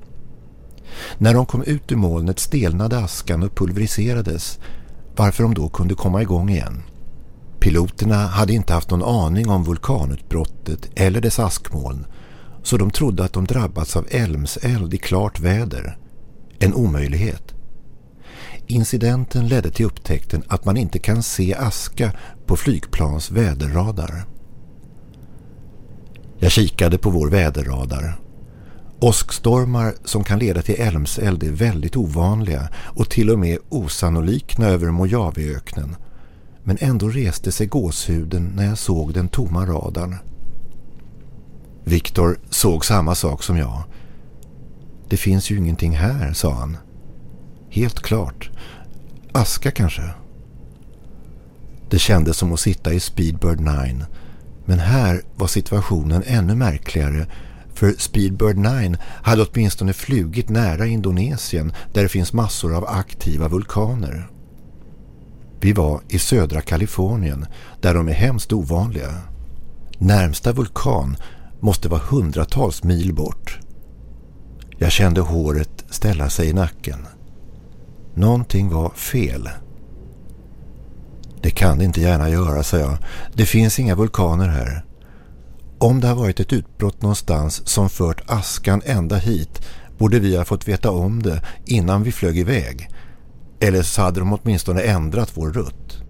När de kom ut ur molnet stelnade askan och pulveriserades varför de då kunde komma igång igen. Piloterna hade inte haft någon aning om vulkanutbrottet eller dess askmoln så de trodde att de drabbats av elmseld i klart väder. En omöjlighet. Incidenten ledde till upptäckten att man inte kan se aska på flygplans väderradar. Jag kikade på vår väderradar. Åskstormar som kan leda till älmseld är väldigt ovanliga och till och med osannolika över Mojaveöknen. Men ändå reste sig gåshuden när jag såg den tomma radarn. Viktor såg samma sak som jag. Det finns ju ingenting här, sa han. Helt klart. Aska kanske. Det kändes som att sitta i Speedbird 9. Men här var situationen ännu märkligare för Speedbird 9 hade åtminstone flugit nära Indonesien där det finns massor av aktiva vulkaner. Vi var i södra Kalifornien där de är hemskt ovanliga. Närmsta vulkan måste vara hundratals mil bort. Jag kände håret ställa sig i nacken. Någonting var fel. Det kan det inte gärna göra, sa jag. Det finns inga vulkaner här. Om det har varit ett utbrott någonstans som fört askan ända hit borde vi ha fått veta om det innan vi flög iväg. Eller så hade de åtminstone ändrat vår rutt.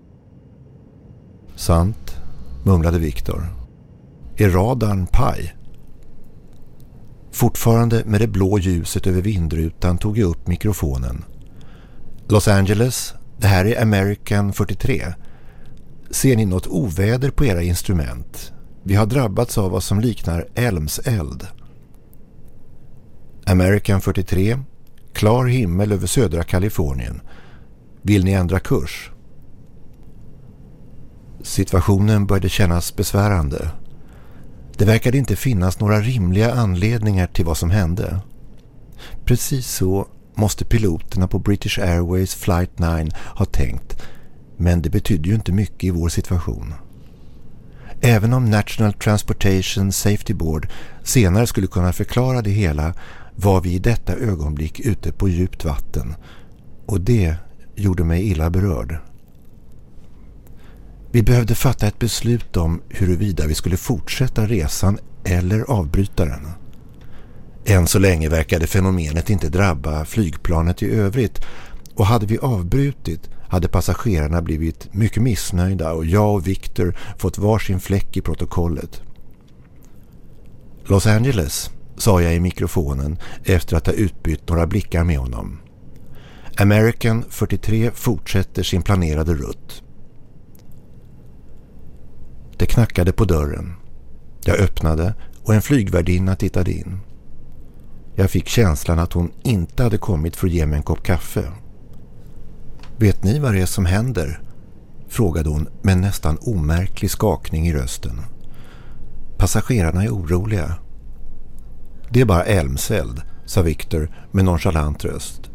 Sant, mumlade Viktor. Är radarn paj? Fortfarande med det blå ljuset över vindrutan tog jag upp mikrofonen. Los Angeles, det här är American 43. Ser ni något oväder på era instrument? Vi har drabbats av vad som liknar elmseld. American 43, klar himmel över södra Kalifornien. Vill ni ändra kurs? Situationen började kännas besvärande. Det verkade inte finnas några rimliga anledningar till vad som hände. Precis så måste piloterna på British Airways Flight 9 ha tänkt, men det betydde ju inte mycket i vår situation. Även om National Transportation Safety Board senare skulle kunna förklara det hela var vi i detta ögonblick ute på djupt vatten och det gjorde mig illa berörd. Vi behövde fatta ett beslut om huruvida vi skulle fortsätta resan eller avbryta den. Än så länge verkade fenomenet inte drabba flygplanet i övrigt och hade vi avbrutit hade passagerarna blivit mycket missnöjda och jag och Victor fått varsin fläck i protokollet. Los Angeles, sa jag i mikrofonen efter att ha utbytt några blickar med honom. American 43 fortsätter sin planerade rutt. Det knackade på dörren. Jag öppnade och en flygvärdinna tittade in. Jag fick känslan att hon inte hade kommit för att ge mig en kopp kaffe. Vet ni vad det är som händer? Frågade hon med en nästan omärklig skakning i rösten. Passagerarna är oroliga. Det är bara elmseld, sa Victor med nonchalant röst.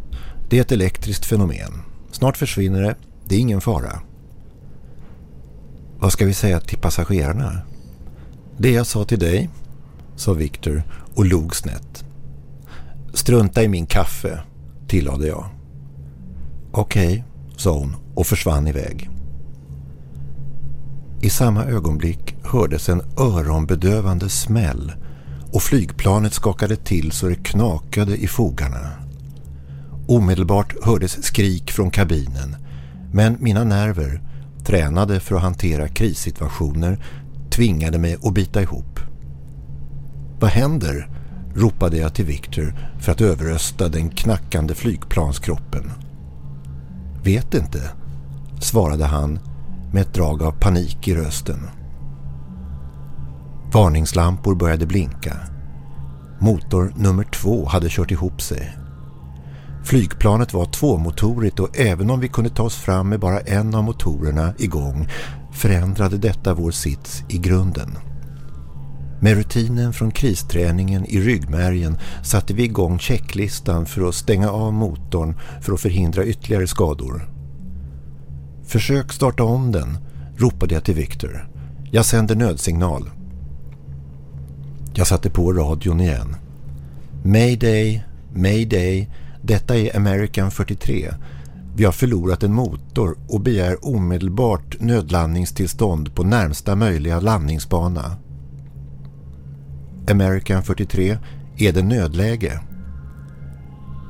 Det är ett elektriskt fenomen. Snart försvinner det. Det är ingen fara. Vad ska vi säga till passagerarna? Det jag sa till dig, sa Victor och log snett. Strunta i min kaffe, tillade jag. Okej, okay, sa hon och försvann iväg. I samma ögonblick hördes en öronbedövande smäll och flygplanet skakade till så det knakade i fogarna. Omedelbart hördes skrik från kabinen men mina nerver, tränade för att hantera krissituationer, tvingade mig att bita ihop. Vad händer? Ropade jag till Victor för att överrösta den knackande flygplanskroppen. Vet inte, svarade han med ett drag av panik i rösten. Varningslampor började blinka. Motor nummer två hade kört ihop sig. Flygplanet var tvåmotorigt och även om vi kunde ta oss fram med bara en av motorerna igång förändrade detta vår sits i grunden. Med rutinen från kristräningen i ryggmärgen satte vi igång checklistan för att stänga av motorn för att förhindra ytterligare skador. Försök starta om den, ropade jag till Victor. Jag sänder nödsignal. Jag satte på radion igen. Mayday, mayday, detta är American 43. Vi har förlorat en motor och begär omedelbart nödlandningstillstånd på närmsta möjliga landningsbana. American 43, är det nödläge?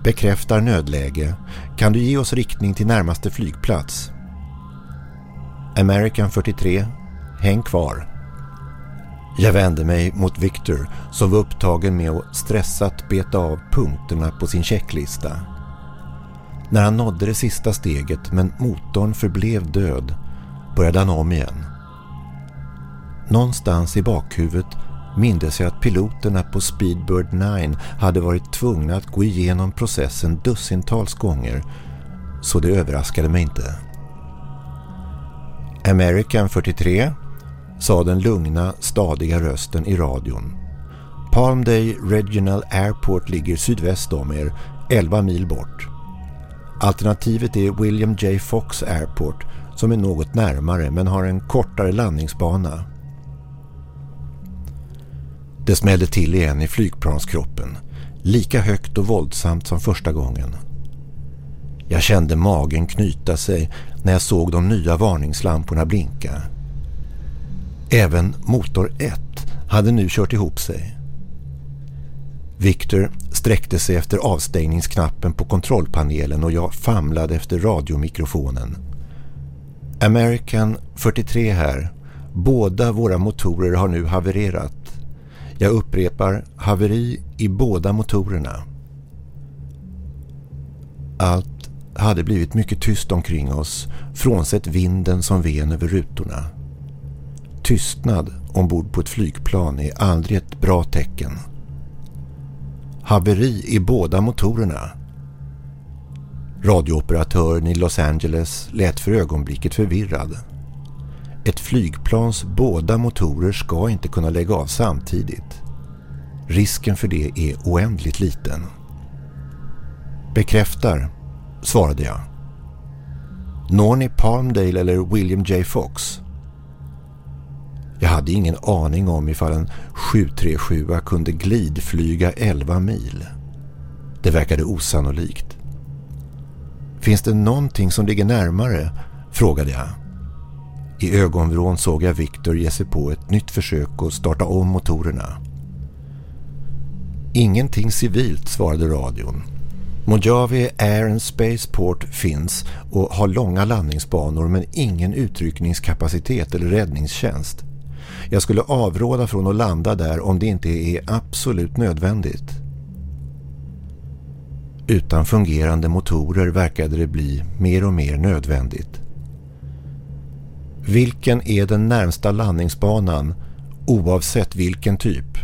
Bekräftar nödläge. Kan du ge oss riktning till närmaste flygplats? American 43, häng kvar. Jag vände mig mot Victor som var upptagen med att stressat beta av punkterna på sin checklista. När han nådde det sista steget men motorn förblev död började han om igen. Någonstans i bakhuvudet mindes jag att piloterna på Speedbird 9 hade varit tvungna att gå igenom processen dussintals gånger så det överraskade mig inte. American 43 sa den lugna, stadiga rösten i radion. Palmday Regional Airport ligger sydväst om er, 11 mil bort. Alternativet är William J. Fox Airport som är något närmare men har en kortare landningsbana. Det smällde till igen i flygplanskroppen, lika högt och våldsamt som första gången. Jag kände magen knyta sig när jag såg de nya varningslamporna blinka. Även motor 1 hade nu kört ihop sig. Victor sträckte sig efter avstängningsknappen på kontrollpanelen och jag famlade efter radiomikrofonen. American 43 här. Båda våra motorer har nu havererat. Jag upprepar, haveri i båda motorerna. Allt hade blivit mycket tyst omkring oss, frånsett vinden som ven över rutorna. Tystnad ombord på ett flygplan är aldrig ett bra tecken. Haveri i båda motorerna. Radiooperatören i Los Angeles lät för ögonblicket förvirrad. Ett flygplans båda motorer ska inte kunna lägga av samtidigt. Risken för det är oändligt liten. Bekräftar, svarade jag. Når ni Palmdale eller William J. Fox? Jag hade ingen aning om ifall en 737 kunde glidflyga 11 mil. Det verkade osannolikt. Finns det någonting som ligger närmare? frågade jag. I ögonvrån såg jag Victor ge sig på ett nytt försök att starta om motorerna. Ingenting civilt, svarade radion. Mojave Air and Spaceport finns och har långa landningsbanor men ingen utryckningskapacitet eller räddningstjänst. Jag skulle avråda från att landa där om det inte är absolut nödvändigt. Utan fungerande motorer verkade det bli mer och mer nödvändigt. Vilken är den närmsta landningsbanan oavsett vilken typ?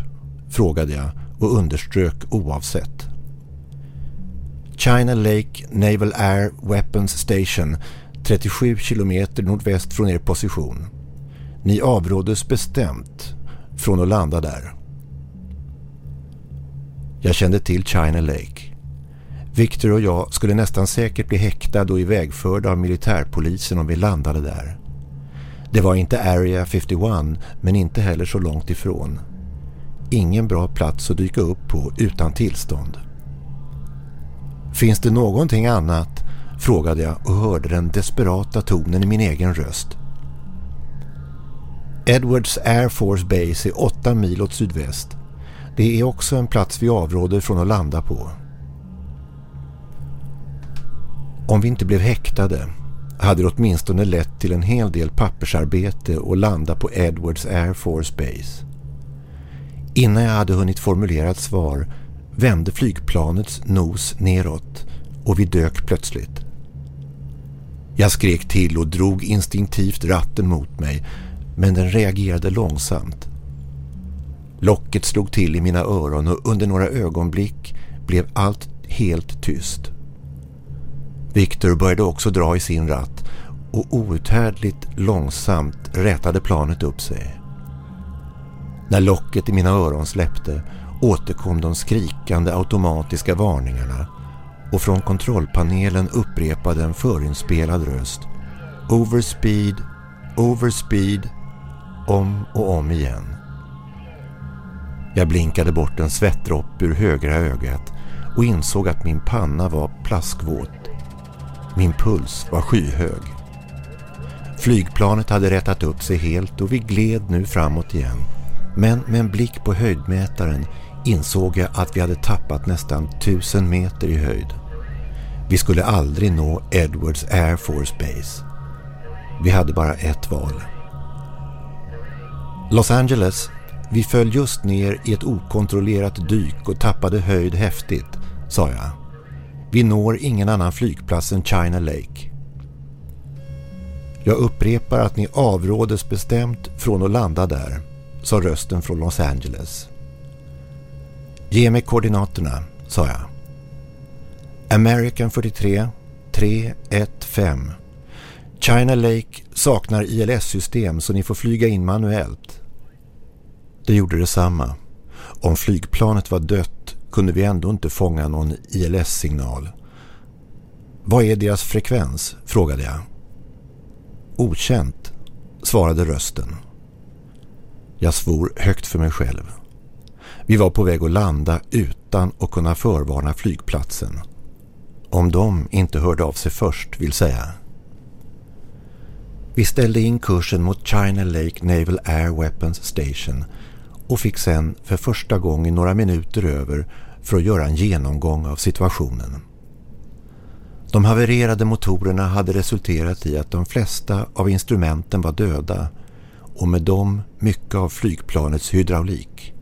Frågade jag och underströk oavsett. China Lake Naval Air Weapons Station 37 kilometer nordväst från er position. Ni avråddes bestämt från att landa där. Jag kände till China Lake. Victor och jag skulle nästan säkert bli häktade och ivägförda av militärpolisen om vi landade där. Det var inte Area 51 men inte heller så långt ifrån. Ingen bra plats att dyka upp på utan tillstånd. Finns det någonting annat? frågade jag och hörde den desperata tonen i min egen röst. Edwards Air Force Base är åtta mil åt sydväst. Det är också en plats vi avråder från att landa på. Om vi inte blev häktade hade det åtminstone lett till en hel del pappersarbete och landa på Edwards Air Force Base. Innan jag hade hunnit formulera ett svar vände flygplanets nos neråt och vi dök plötsligt. Jag skrek till och drog instinktivt ratten mot mig men den reagerade långsamt. Locket slog till i mina öron och under några ögonblick blev allt helt tyst. Victor började också dra i sin ratt och outhärdligt långsamt rätade planet upp sig. När locket i mina öron släppte återkom de skrikande automatiska varningarna och från kontrollpanelen upprepade en förinspelad röst. Overspeed, overspeed, om och om igen. Jag blinkade bort en svettdropp ur högra ögat och insåg att min panna var plaskvåt. Min puls var skyhög. Flygplanet hade rättat upp sig helt och vi gled nu framåt igen. Men med en blick på höjdmätaren insåg jag att vi hade tappat nästan tusen meter i höjd. Vi skulle aldrig nå Edwards Air Force Base. Vi hade bara ett val. Los Angeles, vi föll just ner i ett okontrollerat dyk och tappade höjd häftigt, sa jag. Vi når ingen annan flygplats än China Lake. Jag upprepar att ni avrådes bestämt från att landa där, sa rösten från Los Angeles. Ge mig koordinaterna, sa jag. American 43 315. China Lake saknar ILS-system så ni får flyga in manuellt. Det gjorde detsamma. Om flygplanet var dött kunde vi ändå inte fånga någon ILS-signal. Vad är deras frekvens? frågade jag. Okänt, svarade rösten. Jag svor högt för mig själv. Vi var på väg att landa utan att kunna förvarna flygplatsen. Om de inte hörde av sig först vill säga. Vi ställde in kursen mot China Lake Naval Air Weapons Station och fick sen för första gången några minuter över för att göra en genomgång av situationen. De havererade motorerna hade resulterat i att de flesta av instrumenten var döda och med dem mycket av flygplanets hydraulik.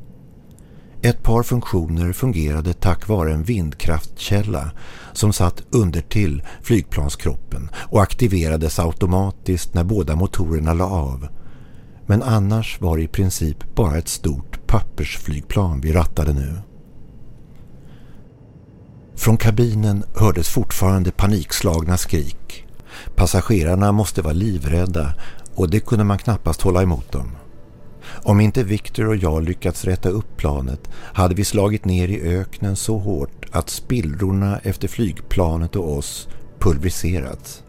Ett par funktioner fungerade tack vare en vindkraftkälla som satt under till flygplanskroppen och aktiverades automatiskt när båda motorerna la av. Men annars var det i princip bara ett stort pappersflygplan vi rattade nu. Från kabinen hördes fortfarande panikslagna skrik. Passagerarna måste vara livrädda och det kunde man knappast hålla emot dem. Om inte Victor och jag lyckats rätta upp planet hade vi slagit ner i öknen så hårt att spillrorna efter flygplanet och oss pulveriserats.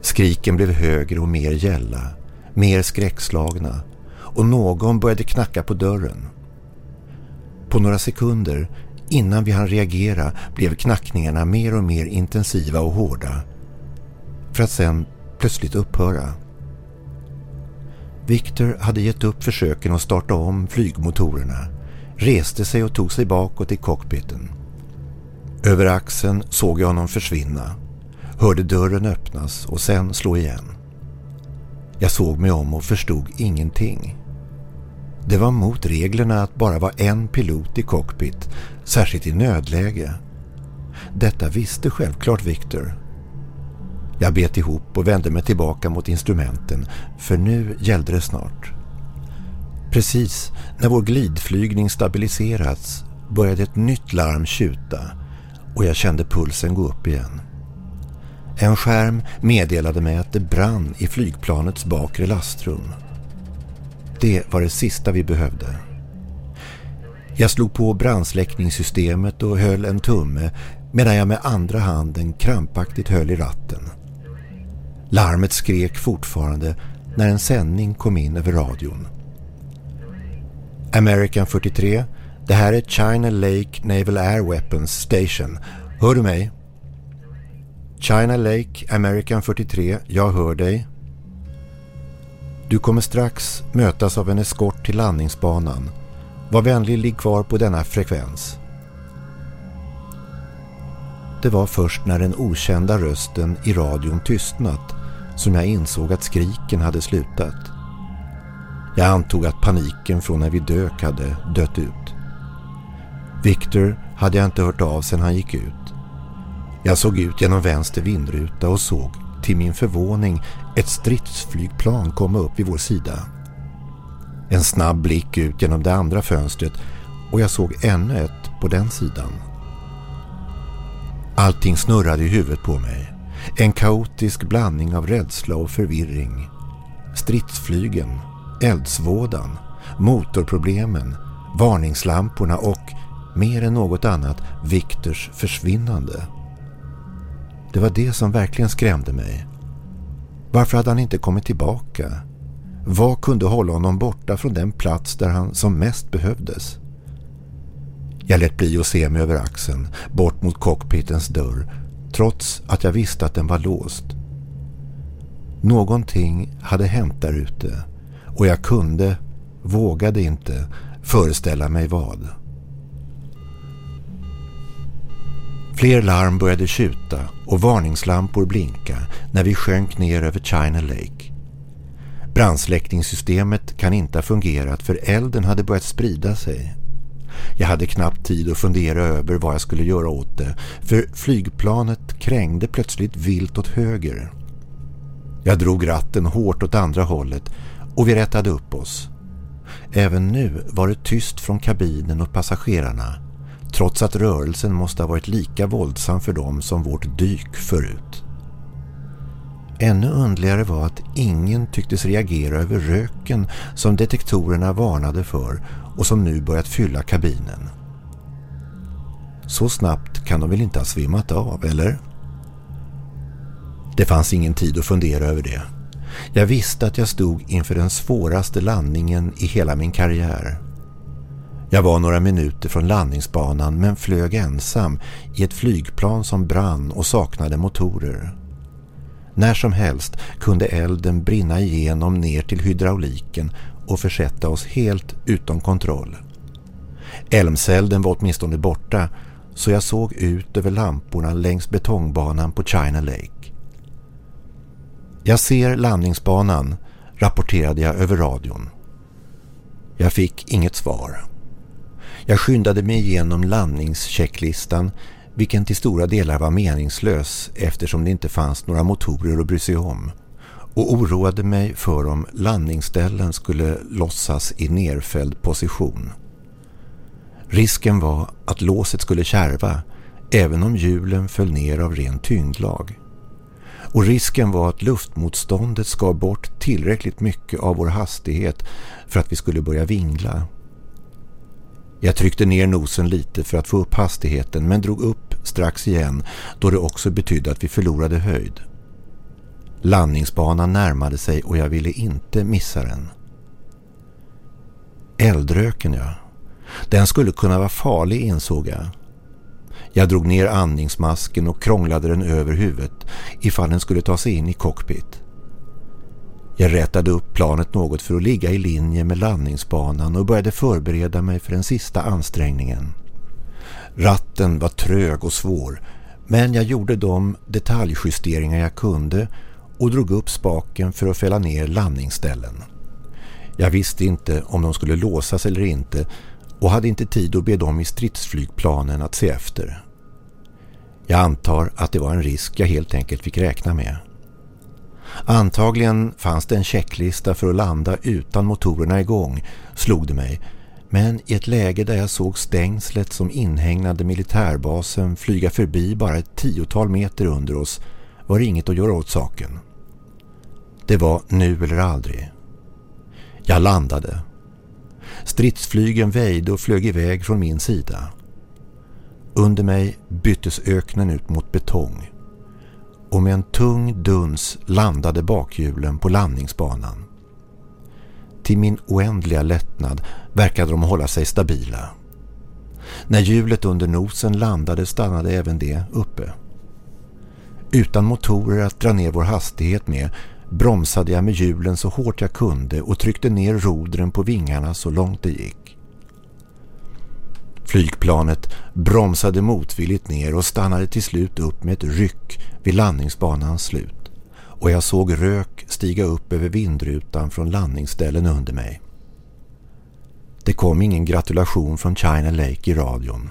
Skriken blev högre och mer gälla, mer skräckslagna och någon började knacka på dörren. På några sekunder innan vi hann reagera blev knackningarna mer och mer intensiva och hårda för att sen plötsligt upphöra. Victor hade gett upp försöken att starta om flygmotorerna, reste sig och tog sig bakåt i cockpiten. Över axeln såg jag honom försvinna, hörde dörren öppnas och sen slå igen. Jag såg mig om och förstod ingenting. Det var mot reglerna att bara vara en pilot i cockpit, särskilt i nödläge. Detta visste självklart Victor jag bet ihop och vände mig tillbaka mot instrumenten för nu gällde det snart. Precis när vår glidflygning stabiliserats började ett nytt larm tjuta och jag kände pulsen gå upp igen. En skärm meddelade mig att det brann i flygplanets bakre lastrum. Det var det sista vi behövde. Jag slog på brandsläckningssystemet och höll en tumme medan jag med andra handen krampaktigt höll i ratten. Larmet skrek fortfarande när en sändning kom in över radion. American 43, det här är China Lake Naval Air Weapons Station. Hör du mig? China Lake, American 43, jag hör dig. Du kommer strax mötas av en eskort till landningsbanan. Var vänlig ligg kvar på denna frekvens. Det var först när den okända rösten i radion tystnat som jag insåg att skriken hade slutat. Jag antog att paniken från när vi dök hade dött ut. Victor hade jag inte hört av sedan han gick ut. Jag såg ut genom vänster vindruta och såg, till min förvåning, ett stridsflygplan komma upp vid vår sida. En snabb blick ut genom det andra fönstret och jag såg ännu ett på den sidan. Allting snurrade i huvudet på mig. En kaotisk blandning av rädsla och förvirring. Stridsflygen, eldsvådan, motorproblemen, varningslamporna och, mer än något annat, Viktors försvinnande. Det var det som verkligen skrämde mig. Varför hade han inte kommit tillbaka? Vad kunde hålla honom borta från den plats där han som mest behövdes? Jag lät bli att se mig över axeln, bort mot cockpitens dörr, trots att jag visste att den var låst. Någonting hade hänt där ute och jag kunde, vågade inte, föreställa mig vad. Fler larm började tjuta och varningslampor blinka när vi sjönk ner över China Lake. Brandsläckningssystemet kan inte ha fungerat för elden hade börjat sprida sig. Jag hade knappt tid att fundera över vad jag skulle göra åt det för flygplanet krängde plötsligt vilt åt höger. Jag drog ratten hårt åt andra hållet och vi rättade upp oss. Även nu var det tyst från kabinen och passagerarna trots att rörelsen måste ha varit lika våldsam för dem som vårt dyk förut. Ännu undligare var att ingen tycktes reagera över röken som detektorerna varnade för och som nu börjat fylla kabinen. Så snabbt kan de väl inte ha svimmat av, eller? Det fanns ingen tid att fundera över det. Jag visste att jag stod inför den svåraste landningen i hela min karriär. Jag var några minuter från landningsbanan men flög ensam i ett flygplan som brann och saknade motorer. När som helst kunde elden brinna igenom ner till hydrauliken och försätta oss helt utom kontroll. Elmselden var åtminstone borta så jag såg ut över lamporna längs betongbanan på China Lake. Jag ser landningsbanan, rapporterade jag över radion. Jag fick inget svar. Jag skyndade mig igenom landningschecklistan vilken till stora delar var meningslös eftersom det inte fanns några motorer att bry sig om och oroade mig för om landningsställen skulle lossas i nerfälld position. Risken var att låset skulle kärva även om hjulen föll ner av ren tyngdlag. Och risken var att luftmotståndet skar bort tillräckligt mycket av vår hastighet för att vi skulle börja vingla. Jag tryckte ner nosen lite för att få upp hastigheten men drog upp strax igen då det också betydde att vi förlorade höjd. Landningsbanan närmade sig och jag ville inte missa den. Eldröken, ja. Den skulle kunna vara farlig, insåg jag. Jag drog ner andningsmasken och krånglade den över huvudet ifall den skulle ta sig in i cockpit. Jag rätade upp planet något för att ligga i linje med landningsbanan och började förbereda mig för den sista ansträngningen. Ratten var trög och svår men jag gjorde de detaljjusteringar jag kunde och drog upp spaken för att fälla ner landningsställen. Jag visste inte om de skulle låsas eller inte och hade inte tid att be dem i stridsflygplanen att se efter. Jag antar att det var en risk jag helt enkelt fick räkna med. Antagligen fanns det en checklista för att landa utan motorerna igång, slog det mig. Men i ett läge där jag såg stängslet som inhägnade militärbasen flyga förbi bara ett tiotal meter under oss var det inget att göra åt saken. Det var nu eller aldrig. Jag landade. Stridsflygen väjde och flög iväg från min sida. Under mig byttes öknen ut mot betong och med en tung duns landade bakhjulen på landningsbanan. Till min oändliga lättnad verkade de hålla sig stabila. När hjulet under nosen landade stannade även det uppe. Utan motorer att dra ner vår hastighet med bromsade jag med hjulen så hårt jag kunde och tryckte ner rodren på vingarna så långt det gick. Flygplanet bromsade motvilligt ner och stannade till slut upp med ett ryck vid landningsbanans slut och jag såg rök stiga upp över vindrutan från landningsställen under mig. Det kom ingen gratulation från China Lake i radion.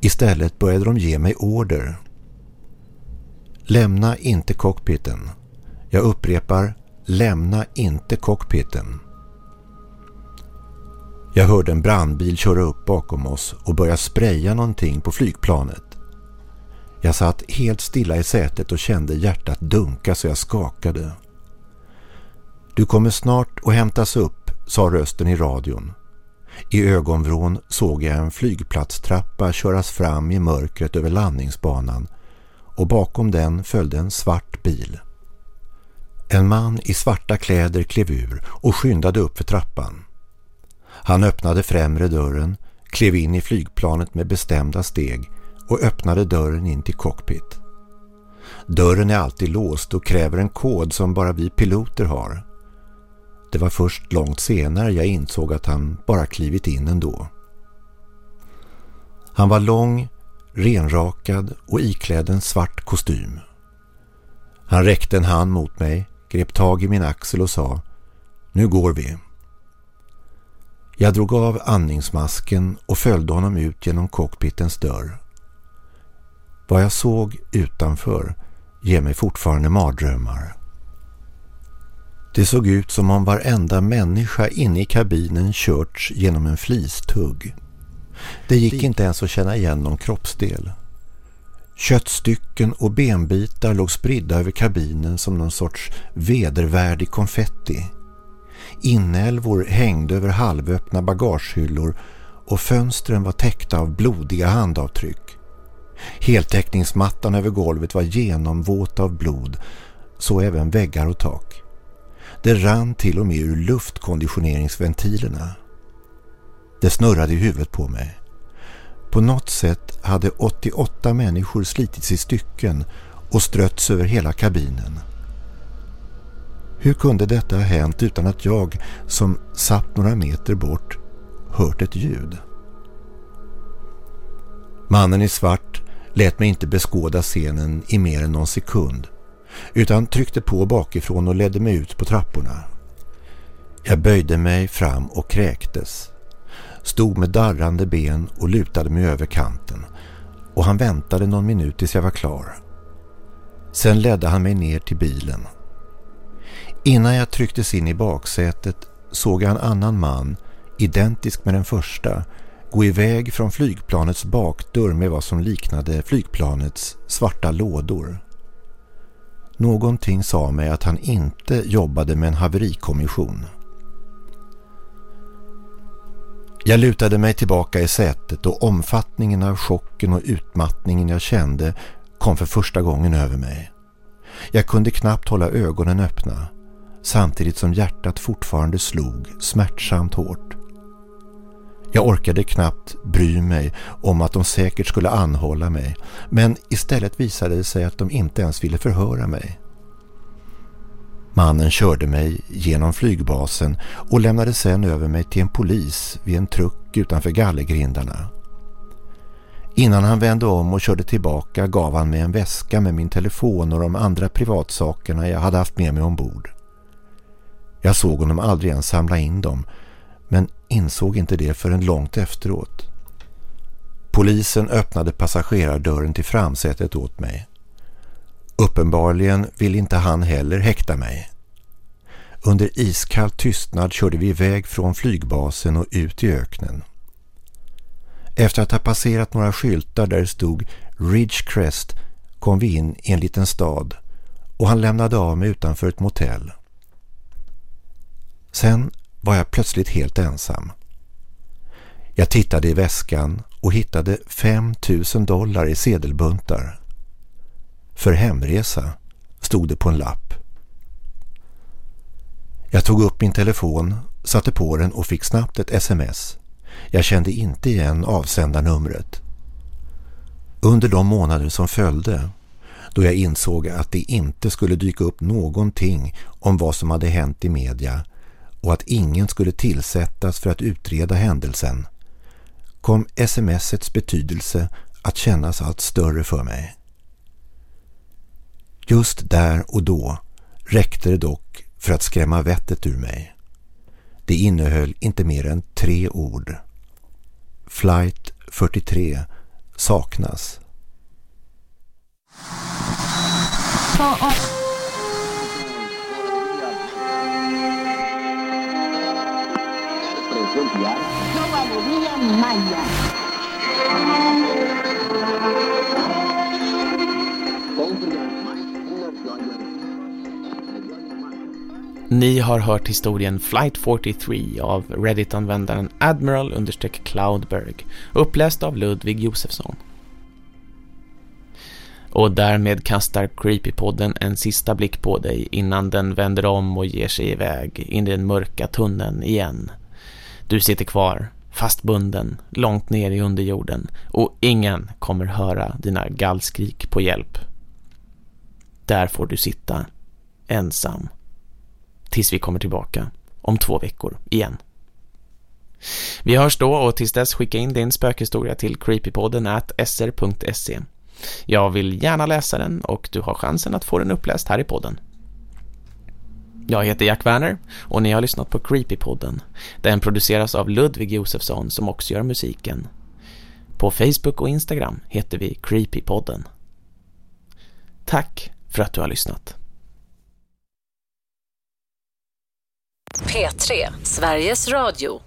Istället började de ge mig order. Lämna inte cockpiten. Jag upprepar, lämna inte cockpiten. Jag hörde en brandbil köra upp bakom oss och börja spraya någonting på flygplanet. Jag satt helt stilla i sätet och kände hjärtat dunka så jag skakade. Du kommer snart att hämtas upp, sa rösten i radion. I ögonvrån såg jag en flygplatstrappa köras fram i mörkret över landningsbanan och bakom den följde en svart bil. En man i svarta kläder klev ur och skyndade upp för trappan. Han öppnade främre dörren, klev in i flygplanet med bestämda steg och öppnade dörren in till cockpit. Dörren är alltid låst och kräver en kod som bara vi piloter har. Det var först långt senare jag insåg att han bara klivit in ändå. Han var lång, renrakad och iklädd en svart kostym. Han räckte en hand mot mig, grep tag i min axel och sa Nu går vi. Jag drog av andningsmasken och följde honom ut genom cockpitens dörr. Vad jag såg utanför ger mig fortfarande mardrömmar. Det såg ut som om varenda människa inne i kabinen körts genom en flistugg. Det gick inte ens att känna igen någon kroppsdel. Köttstycken och benbitar låg spridda över kabinen som någon sorts vedervärdig konfetti. Inälvor hängde över halvöppna bagagehyllor och fönstren var täckta av blodiga handavtryck. Heltäckningsmattan över golvet var genomvåt av blod, så även väggar och tak. Det rann till och med ur luftkonditioneringsventilerna. Det snurrade i huvudet på mig. På något sätt hade 88 människor slitits i stycken och strötts över hela kabinen. Hur kunde detta ha hänt utan att jag, som satt några meter bort, hört ett ljud? Mannen i svart lät mig inte beskåda scenen i mer än någon sekund utan tryckte på bakifrån och ledde mig ut på trapporna. Jag böjde mig fram och kräktes. Stod med darrande ben och lutade mig över kanten och han väntade någon minut tills jag var klar. Sen ledde han mig ner till bilen. Innan jag trycktes in i baksätet såg jag en annan man, identisk med den första, gå iväg från flygplanets bakdörr med vad som liknade flygplanets svarta lådor. Någonting sa mig att han inte jobbade med en haverikommission. Jag lutade mig tillbaka i sätet och omfattningen av chocken och utmattningen jag kände kom för första gången över mig. Jag kunde knappt hålla ögonen öppna samtidigt som hjärtat fortfarande slog smärtsamt hårt. Jag orkade knappt bry mig om att de säkert skulle anhålla mig men istället visade det sig att de inte ens ville förhöra mig. Mannen körde mig genom flygbasen och lämnade sedan över mig till en polis vid en truck utanför gallergrindarna. Innan han vände om och körde tillbaka gav han mig en väska med min telefon och de andra privatsakerna jag hade haft med mig ombord. Jag såg honom aldrig ens samla in dem men insåg inte det förrän långt efteråt. Polisen öppnade passagerardörren till framsätet åt mig. Uppenbarligen ville inte han heller häkta mig. Under iskall tystnad körde vi iväg från flygbasen och ut i öknen. Efter att ha passerat några skyltar där det stod Ridgecrest kom vi in i en liten stad och han lämnade av mig utanför ett motell. Sen var jag plötsligt helt ensam. Jag tittade i väskan och hittade 5 000 dollar i sedelbuntar. För hemresa stod det på en lapp. Jag tog upp min telefon, satte på den och fick snabbt ett sms. Jag kände inte igen avsändarnumret. Under de månader som följde, då jag insåg att det inte skulle dyka upp någonting om vad som hade hänt i media och att ingen skulle tillsättas för att utreda händelsen kom smsets betydelse att kännas allt större för mig. Just där och då räckte det dock för att skrämma vettet ur mig. Det innehöll inte mer än tre ord. Flight 43 saknas. No valería maya. Ni har hört historien Flight 43 av Reddit-användaren Admiral-Cloudberg uppläst av Ludvig Josefsson. Och därmed kastar Creepypodden en sista blick på dig innan den vänder om och ger sig iväg in i den mörka tunneln igen. Du sitter kvar, fastbunden, långt ner i underjorden och ingen kommer höra dina gallskrik på hjälp. Där får du sitta, ensam. Tills vi kommer tillbaka om två veckor igen. Vi hörs då och tills dess skicka in din spökhistoria till creepypodden at sr.se. Jag vill gärna läsa den och du har chansen att få den uppläst här i podden. Jag heter Jack Werner och ni har lyssnat på Creepypodden. Den produceras av Ludvig Josefsson som också gör musiken. På Facebook och Instagram heter vi Creepypodden. Tack för att du har lyssnat. P3, Sveriges Radio.